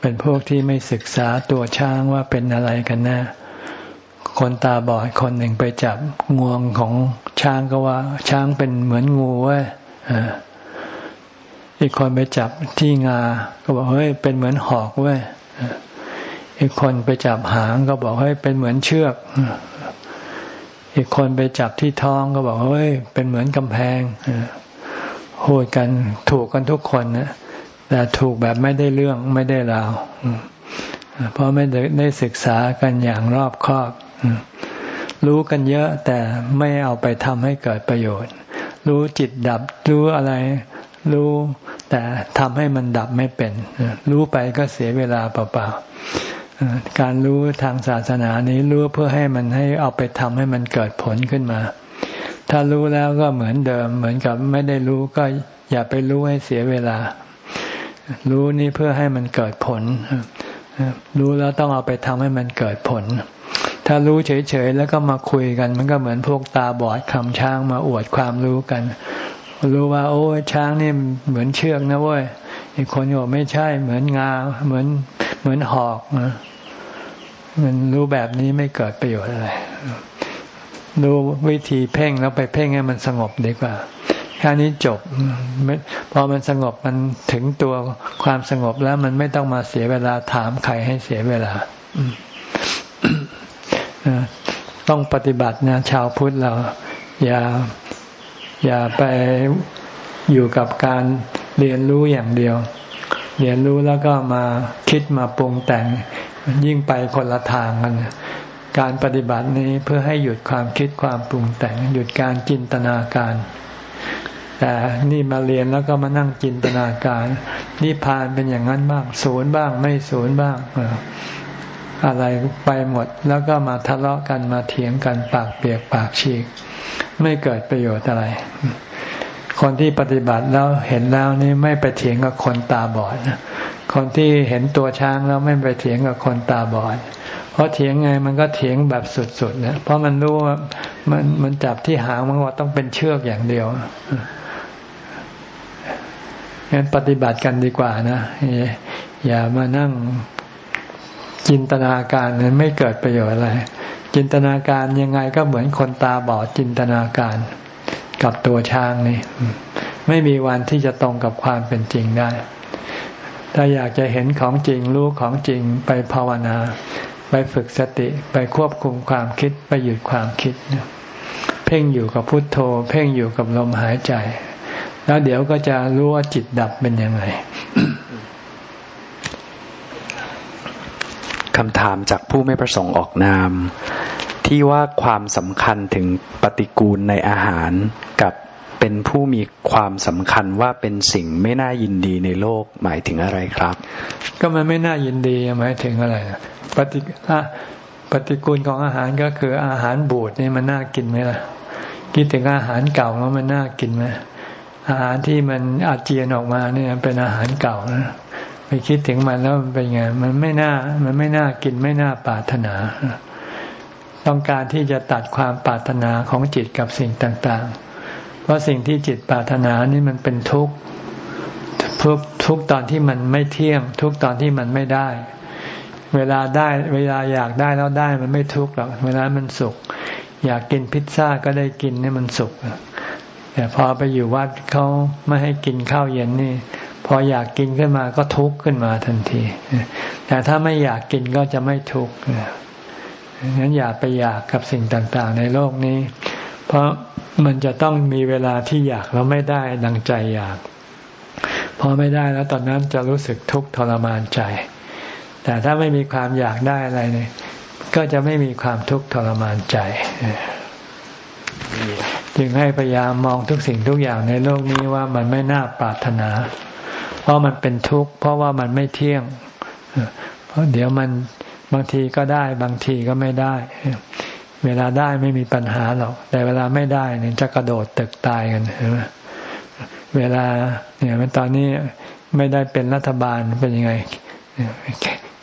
เป็นพวกที่ไม่ศึกษาตัวช้างว่าเป็นอะไรกันแนะ่คนตาบอดคนหนึ่งไปจับงวงของช้างก็ว่า ช้างเป็นเหมือนงูเว้ย อีกคนไปจับที่งา ก็บอกเฮ้ยเป็นเหมือนหอกเว้ยอีกคนไปจับหางก็บอกเฮ้ยเป็นเหมือนเชือก อีกคนไปจับที่ท้องก็บอกเฮ้ยเป็นเหมือนกำแพงโหดกันถูกกันทุกคนนะแต่ถูกแบบไม่ได้เรื่องไม่ได้ราวเพราะไม่ได้ศึกษากันอย่างรอบคอบรู้กันเยอะแต่ไม่เอาไปทำให้เกิดประโยชน์ รู้จิตดับรู้อะไร รู้แต่ทำให้มันดับไม่เป็น รู้ไปก็เสียเวลาเปล่าๆการรู้ทางศาสนานี้รู้เพื่อให้มันให้เอาไปทำให้มันเกิดผลขึ้นมา ถ้ารู้แล้วก็เหมือนเดิม เหมือนกับไม่ได้รู้ก็อย่าไปรู้ให้เสียเวลา รู้นี่เพื่อให้มันเกิดผล รู้แล้วต้องเอาไปทำให้มันเกิดผลถ้ารู้เฉยๆ แล้วก็มาคุยกัน มันก็เหมือนพวกตาบอดคำช้างมาอวดความรู้กัน รู้ว่า โอ้ช้างนี่เหมือนเชือกนะเว้ยอีกคนบอกไม่ใช่ เหมือนงา เหมือนเหมือนหอกนะมันรู้แบบนี้ไม่เกิดประโยชน์อะไรรู้วิธีเพ่งแล้วไปเพ่งให้มันสงบดีกว่าแค่นี้จบพอมันสงบมันถึงตัวความสงบแล้วมันไม่ต้องมาเสียเวลาถามใครให้เสียเวลาต้องปฏิบัตินะชาวพุทธเรา อย่า อย่าไปอยู่กับการเรียนรู้อย่างเดียว เรียนรู้แล้วก็มาคิดมาปรุงแต่งยิ่งไปคนละทางกันการปฏิบัตินี้เพื่อให้หยุดความคิดความปรุงแต่ง หยุดการจินตนาการ แต่นี่มาเรียนแล้วก็มานั่งจินตนาการนี่พานเป็นอย่างนั้นบ้างศูนย์บ้างไม่ศูนย์บ้าง อะไรไปหมด แล้วก็มาทะเลาะกันมาเถียงกันปากเปียกปากฉีก ไม่เกิดประโยชน์อะไร คนที่ปฏิบัติแล้วเห็นแล้วนี่ไม่ไปเถียงกับคนตาบอดคนที่เห็นตัวช้างแล้วไม่ไปเถียงกับคนตาบอด เพราะเถียงไงมันก็เถียงแบบสุดๆนะเพราะมันรู้ว่ามันมันจับที่หางมันว่าต้องเป็นเชือกอย่างเดียวงั้นปฏิบัติกันดีกว่านะอย่ามานั่ง จินตนาการนั้นไม่เกิดประโยชน์อะไร จินตนาการยังไงก็เหมือนคนตาบอดจินตนาการ กับตัวช้างนี่ไม่มีวันที่จะตรงกับความเป็นจริงได้ ถ้าอยากจะเห็นของจริงรู้ของจริงไปภาวนา ไปฝึกสติไปควบคุมความคิดไปหยุดความคิด เพ่งอยู่กับพุทโธ เพ่งอยู่กับลมหายใจ แล้วเดี๋ยวก็จะรู้ว่าจิตดับเป็นยังไง คำถามจากผู้ไม่ประสงค์ออกนาม ที่ว่าความสำคัญถึงปฏิกูลในอาหารกับเป็นผู้มีความสำคัญว่าเป็นสิ่งไม่น่ายินดีในโลกหมายถึงอะไรครับ ก็มันไม่น่ายินดีหมายถึงอะไรปฏิปฏิกูลของอาหารก็คืออาหารบูดนี่มันน่ากินไหมล่ะคิดถึงอาหารเก่าแล้วมันน่ากินไหมอาหารที่มันอาเจียนออกมาเนี่ยเป็นอาหารเก่านะ คิดถึงมันแล้วมันเป็นไง มันไม่น่า มันไม่น่ากินไม่น่าปรารถนา ต้องการที่จะตัดความปรารถนาของจิตกับสิ่งต่างๆ เพราะสิ่งที่จิตปรารถนานี่มันเป็นทุกข์ทุกทุกตอนที่มันไม่เที่ยง ทุกตอนที่มันไม่ได้ เวลาได้เวลาอยากได้แล้วได้มันไม่ทุกข์หรอกเวลามันสุข อยากกินพิซซ่าก็ได้กินนี่มันสุขแต่พอไปอยู่วัดเขาไม่ให้กินข้าวเย็นนี่ พออยากกินขึ้นมาก็ทุกข์ขึ้นมาทันที แต่ถ้าไม่อยากกินก็จะไม่ทุกข์งั้นอย่าไปอยากกับสิ่งต่าง ๆ ในโลกนี้ เพราะมันจะต้องมีเวลาที่อยากแล้วไม่ได้ดังใจอยาก พอไม่ได้แล้วตอนนั้นจะรู้สึกทุกข์ทรมานใจ แต่ถ้าไม่มีความอยากได้อะไรเนี่ยก็จะไม่มีความทุกข์ทรมานใจจึงให้พยายามมองทุกสิ่งทุกอย่างในโลกนี้ว่ามันไม่น่าปรารถนา เพราะมันเป็นทุกข์เพราะว่ามันไม่เที่ยง เพราะเดี๋ยวมันบางทีก็ได้บางทีก็ไม่ได้ เวลาได้ไม่มีปัญหาหรอกแต่เวลาไม่ได้เนี่ยจะกระโดดตึกตายกันเห็นไหมเวลาเนี่ยตอนนี้ไม่ได้เป็นรัฐบาลเป็นยังไง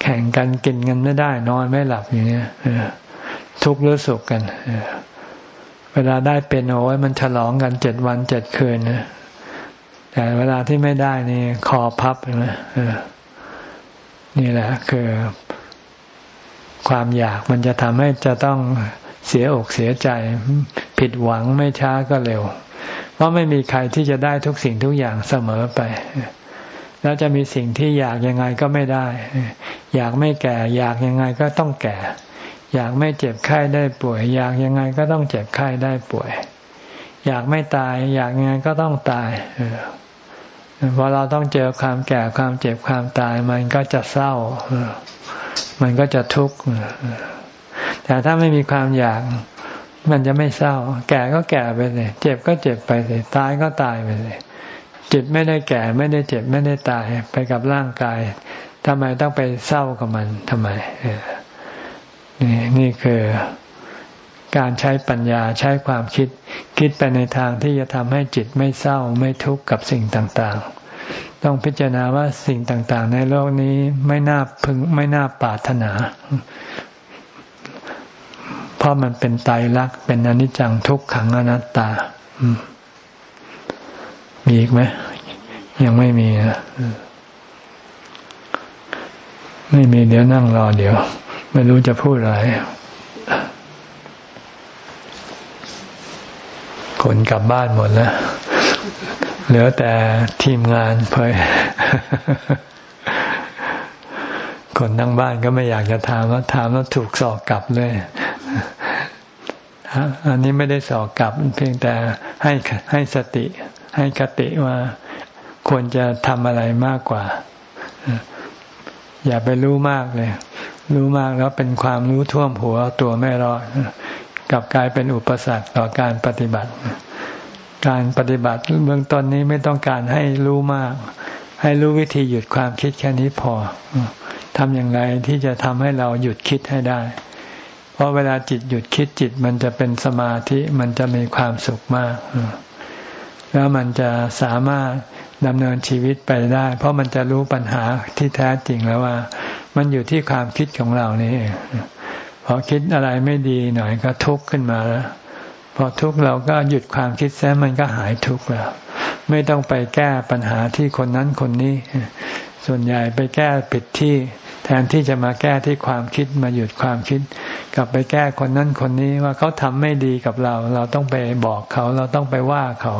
แข่งกันกินกันไม่ได้ นอนไม่หลับอย่างเนี้ยทุกข์หรือสุขกันเวลาได้เป็นโอ้ยมันฉลองกันเจ็ดวันเจ็ดคืนนะ แต่เวลาที่ไม่ได้นี่คอพับใช่ไหมนี่แหละ คือ ความอยากมันจะทำให้จะต้องเสียอกเสียใจ ผิดหวังไม่ช้าก็เร็ว เพราะไม่มีใครที่จะได้ทุกสิ่งทุกอย่างเสมอไปแล้วจะมีสิ่งที่อยากยังไงก็ไม่ได้ อยากไม่แก่ อยากยังไงก็ต้องแก่ อยากไม่เจ็บไข้ได้ป่วย อยากยังไงก็ต้องเจ็บไข้ได้ป่วย อยากไม่ตาย อยากยังไงก็ต้องตายเพอเราต้องเจอความแก่ความเจ็บความตาย มันก็จะเศร้า มันก็จะทุกข์แต่ถ้าไม่มีความอยากมันจะไม่เศร้า แก่ก็แก่ไปเลย เจ็บก็เจ็บไปเลย ตายก็ตายไปเลย จิตไม่ได้แก่ไม่ได้เจ็บไม่ได้ตายไปกับร่างกายทำไมต้องไปเศร้ากับมันทำไมนี่นี่คือ การใช้ปัญญาใช้ความคิด คิดไปในทางที่จะทำให้จิตไม่เศร้าไม่ทุกข์กับสิ่งต่างๆ ต้องพิจารณาว่าสิ่งต่างๆ ในโลกนี้ไม่น่าพึงไม่น่าปรารถนา เพราะมันเป็นไตรลักษณ์เป็นอนิจจังทุกขังอนัตตา มีอีกไหมยังไม่มีนะไม่มีเดี๋ยวนั่งรอเดี๋ยว ไม่รู้จะพูดอะไร คนกลับบ้านหมดแล้วเหลือแต่ทีมงานเพื่อคนทั้งบ้านก็ไม่อยากจะถามว่าถามแล้วถูกสอกกลับเลยอันนี้ไม่ได้สอกกลับ เพียงแต่ให้ให้สติ ให้คติว่าควรจะทำอะไรมากกว่า อย่าไปรู้มากเลย รู้มากแล้วเป็นความรู้ท่วมหัวตัวไม่รอด กลับกลายเป็นอุปสรรคต่อการปฏิบัติ การปฏิบัติเบื้องต้นนี้ไม่ต้องการให้รู้มาก ให้รู้วิธีหยุดความคิดแค่นี้พอทำอย่างไรที่จะทำให้เราหยุดคิดให้ได้ เพราะเวลาจิตหยุดคิดจิตมันจะเป็นสมาธิมันจะมีความสุขมาก แล้วมันจะสามารถดำเนินชีวิตไปได้ เพราะมันจะรู้ปัญหาที่แท้จริงแล้วว่า มันอยู่ที่ความคิดของเรานี่พอ อคิดอะไรไม่ดีหน่อยก็ทุกข์ขึ้นมาแล้วพอทุกข์เราก็หยุดความคิดแท้มันก็หายทุกข์แล้ว ไม่ต้องไปแก้ปัญหาที่คนนั้นคนนี้ ส่วนใหญ่ไปแก้ผิดที่ แทนที่จะมาแก้ที่ความคิดมาหยุดความคิด กลับไปแก้คนนั้นคนนี้ว่าเขาทำไม่ดีกับเรา เราต้องไปบอกเขาเราต้องไปว่าเขา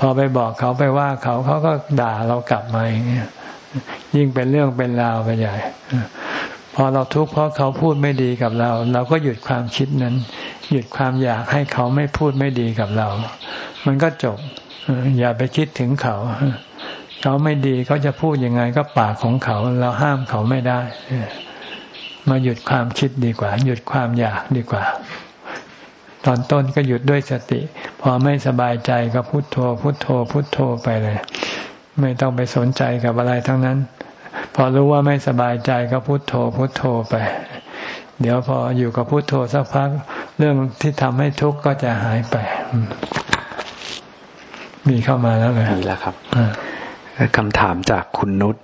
พอไปบอกเขาไปว่าเขาเขาก็ด่าเรากลับมาอย่างเงี้ยยิ่งเป็นเรื่องเป็นราวไปใหญ่ อเราทุกข์เพราะเขาพูดไม่ดีกับเรา เราก็หยุดความคิดนั้น หยุดความอยากให้เขาไม่พูดไม่ดีกับเรา มันก็จบ อย่าไปคิดถึงเขา เขาไม่ดีเขาจะพูดยังไงก็ปากของเขา เราห้ามเขาไม่ได้ มาหยุดความคิดดีกว่า หยุดความอยากดีกว่า ตอนต้นก็หยุดด้วยสติ พอไม่สบายใจก็พุโทโธ พุโทโธ พุโทโธไปเลย ไม่ต้องไปสนใจกับอะไรทั้งนั้น พอรู้ว่าไม่สบายใจก็พุโทโธพุโทโธไป เดี๋ยวพออยู่กับพุโทโธสักพัก เรื่องที่ทำให้ทุกข์ก็จะหายไป มีเข้ามาแล้วเลยมีแล้วครับคำถามจากคุณนุช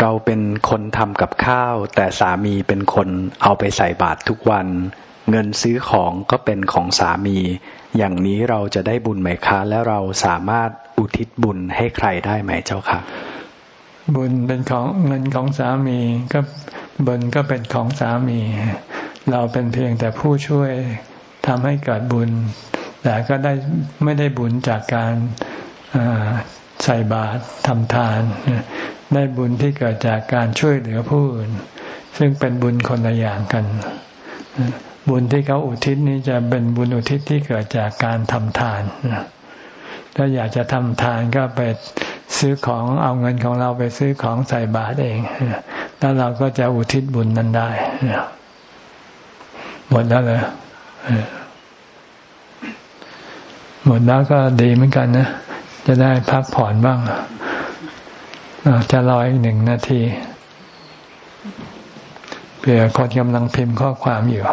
เราเป็นคนทำกับข้าว แต่สามีเป็นคนเอาไปใส่บาตรทุกวัน เงินซื้อของก็เป็นของสามี อย่างนี้เราจะได้บุญไหมคะ แล้วเราสามารถอุทิศบุญให้ใครได้ไหมเจ้าค่ะ บุญเป็นของเงินของสามีก็บุญก็เป็นของสามี เราเป็นเพียงแต่ผู้ช่วยทำให้เกิดบุญ แต่ก็ได้ไม่ได้บุญจากการใส่บาตรทำทาน ได้บุญที่เกิดจากการช่วยเหลือผู้อื่น ซึ่งเป็นบุญคนละอย่างกัน บุญที่เขาอุทิศนี้จะเป็นบุญอุทิศที่เกิดจากการทำทานถ้าอยากจะทำทานก็ไป ซื้อของเอาเงินของเราไปซื้อของใส่บาตรเอง แล้วเราก็จะอุทิศบุญนั้นได้หมดแล้วเลยหมดแล้วก็ดีเหมือนกันนะ จะได้พักผ่อนบ้าง จะรออีกหนึ่งนาทีเผื่อคนกำลังพิมพ์ข้อความอยู่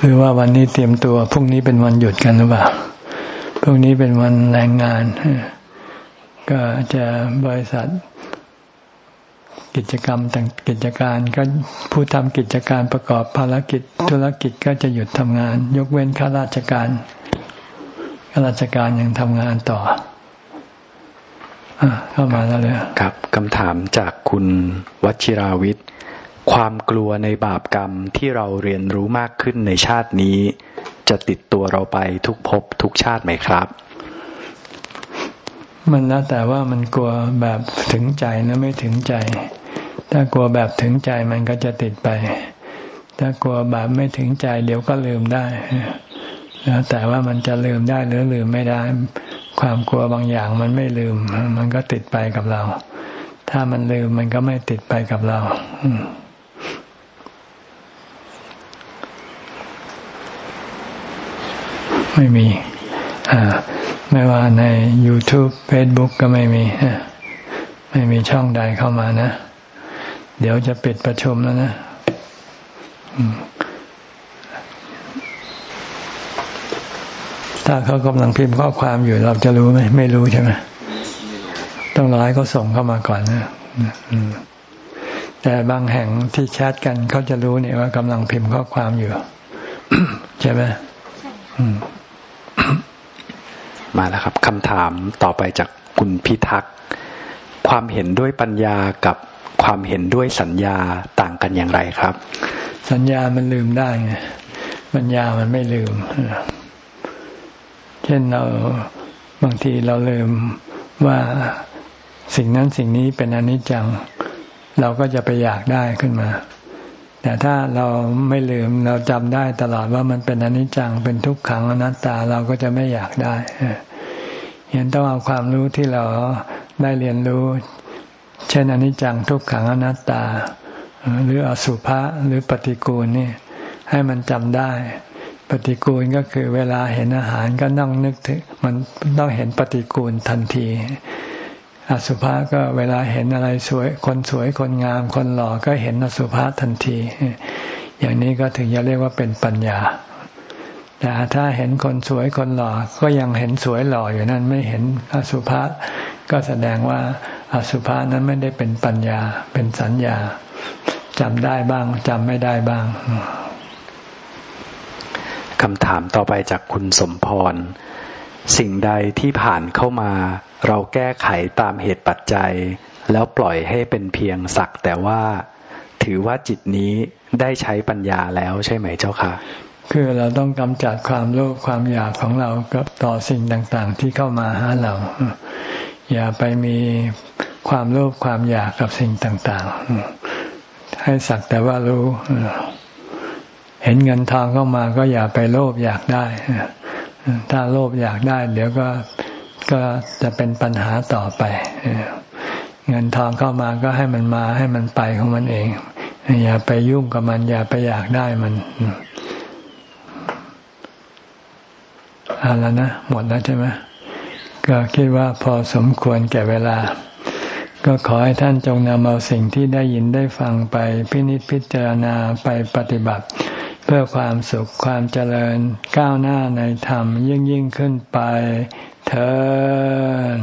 หรือว่าวันนี้เตรียมตัวพรุ่งนี้เป็นวันหยุดกันหรือเปล่า พรุ่งนี้เป็นวันแรงงาน ก็จะบริษัทกิจกรรมต่างกิจการ ก็ผู้ทำกิจการประกอบภารกิจ ธุรกิจก็จะหยุดทำงาน ยกเว้นข้าราชการข้าราชการยังทำงานต่ออเข้ามาแล้วเลยครับคำถามจากคุณวชิราวิทย์ ความกลัวในบาปกรรมที่เราเรียนรู้มากขึ้นในชาตินี้ จะติดตัวเราไปทุกภพทุกชาติไหมครับ มันแล้วแต่ว่ามันกลัวแบบถึงใจนะไม่ถึงใจ ถ้ากลัวแบบถึงใจมันก็จะติดไป ถ้ากลัวแบบไม่ถึงใจ เดี๋ยวก็ลืมได้แล้วแต่ว่ามันจะลืมได้หรือลืมไม่ได้ ความกลัวบางอย่างมันไม่ลืม มันก็ติดไปกับเรา ถ้ามันลืมมันก็ไม่ติดไปกับเรา อื ไม่มีไม่ว่าใน YouTube Facebook ก็ไม่มี ไม่มีช่องใดเข้ามานะ เดี๋ยวจะปิดประชุมแล้วนะถ้าเขากำลังพิมพ์ข้อความอยู่เราจะรู้ไหมไม่รู้ใช่ไหมต้องรอให้เขาส่งเข้ามาก่อนนะแต่บางแห่งที่แชทกันเขาจะรู้เนี่ยว่ากำลังพิมพ์ข้อความอยู่ ใช่ไหม มาแล้วครับคำถามต่อไปจากคุณพิทักษ์ความเห็นด้วยปัญญากับความเห็นด้วยสัญญาต่างกันอย่างไรครับ สัญญามันลืมได้ไงปัญญามันไม่ลืม เช่นเราบางทีเราลืมว่าสิ่งนั้นสิ่งนี้เป็นอนิจจัง เราก็จะไปอยากได้ขึ้นมา แต่ถ้าเราไม่ลืมเราจำได้ตลอดว่ามันเป็นอนิจจังเป็นทุกขังอนัตตาเราก็จะไม่อยากได้เห็นต้องเอาความรู้ที่เราได้เรียนรู้ เช่นอนิจจังทุกขังอนัตตา หรืออสุภะหรือปฏิกูลนี่ให้มันจำได้ ปฏิกูลก็คือเวลาเห็นอาหารก็ต้องนึกถึงมันต้องเห็นปฏิกูลทันที อสุภะก็เวลาเห็นอะไรสวย คนสวยคนงาม คนหล่อก็เห็นอสุภะทันที อย่างนี้ก็ถึงจะเรียกว่าเป็นปัญญา แต่ถ้าเห็นคนสวยคนหล่อ ก็ยังเห็นสวยหล่ออยู่นั่นไม่เห็นอสุภะก็แสดงว่าอสุภะนั้นไม่ได้เป็นปัญญา เป็นสัญญาจำได้บ้างจำไม่ได้บ้างคำถามต่อไปจากคุณสมพร สิ่งใดที่ผ่านเข้ามา เราแก้ไขตามเหตุปัจจัย แล้วปล่อยให้เป็นเพียงสักแต่ว่า ถือว่าจิตนี้ได้ใช้ปัญญาแล้วใช่ไหมเจ้าค่ะ คือเราต้องกำจัดความโลภความอยากของเรากับต่อสิ่งต่างๆ ที่เข้ามาหาเรา อย่าไปมีความโลภความอยากกับสิ่งต่างๆ ให้สักแต่ว่ารู้เห็นเงินทองเข้ามาก็อย่าไปโลภอยากได้ถ้าโลภอยากได้ เดี๋ยวก็ ก็จะเป็นปัญหาต่อไป เงินทองเข้ามาก็ให้มันมาให้มันไปของมันเอง อย่าไปยุ่งกับมัน อย่าไปอยากได้มันเอาแล้วนะ หมดแล้วใช่ไหมก็คิดว่าพอสมควรแก่เวลา ก็ขอให้ท่านจงนำเอาสิ่งที่ได้ยินได้ฟังไปพินิจพิจารณาไปปฏิบัติ เพื่อความสุขความเจริญก้าวหน้าในธรรมยิ่งยิ่งขึ้นไป เถิน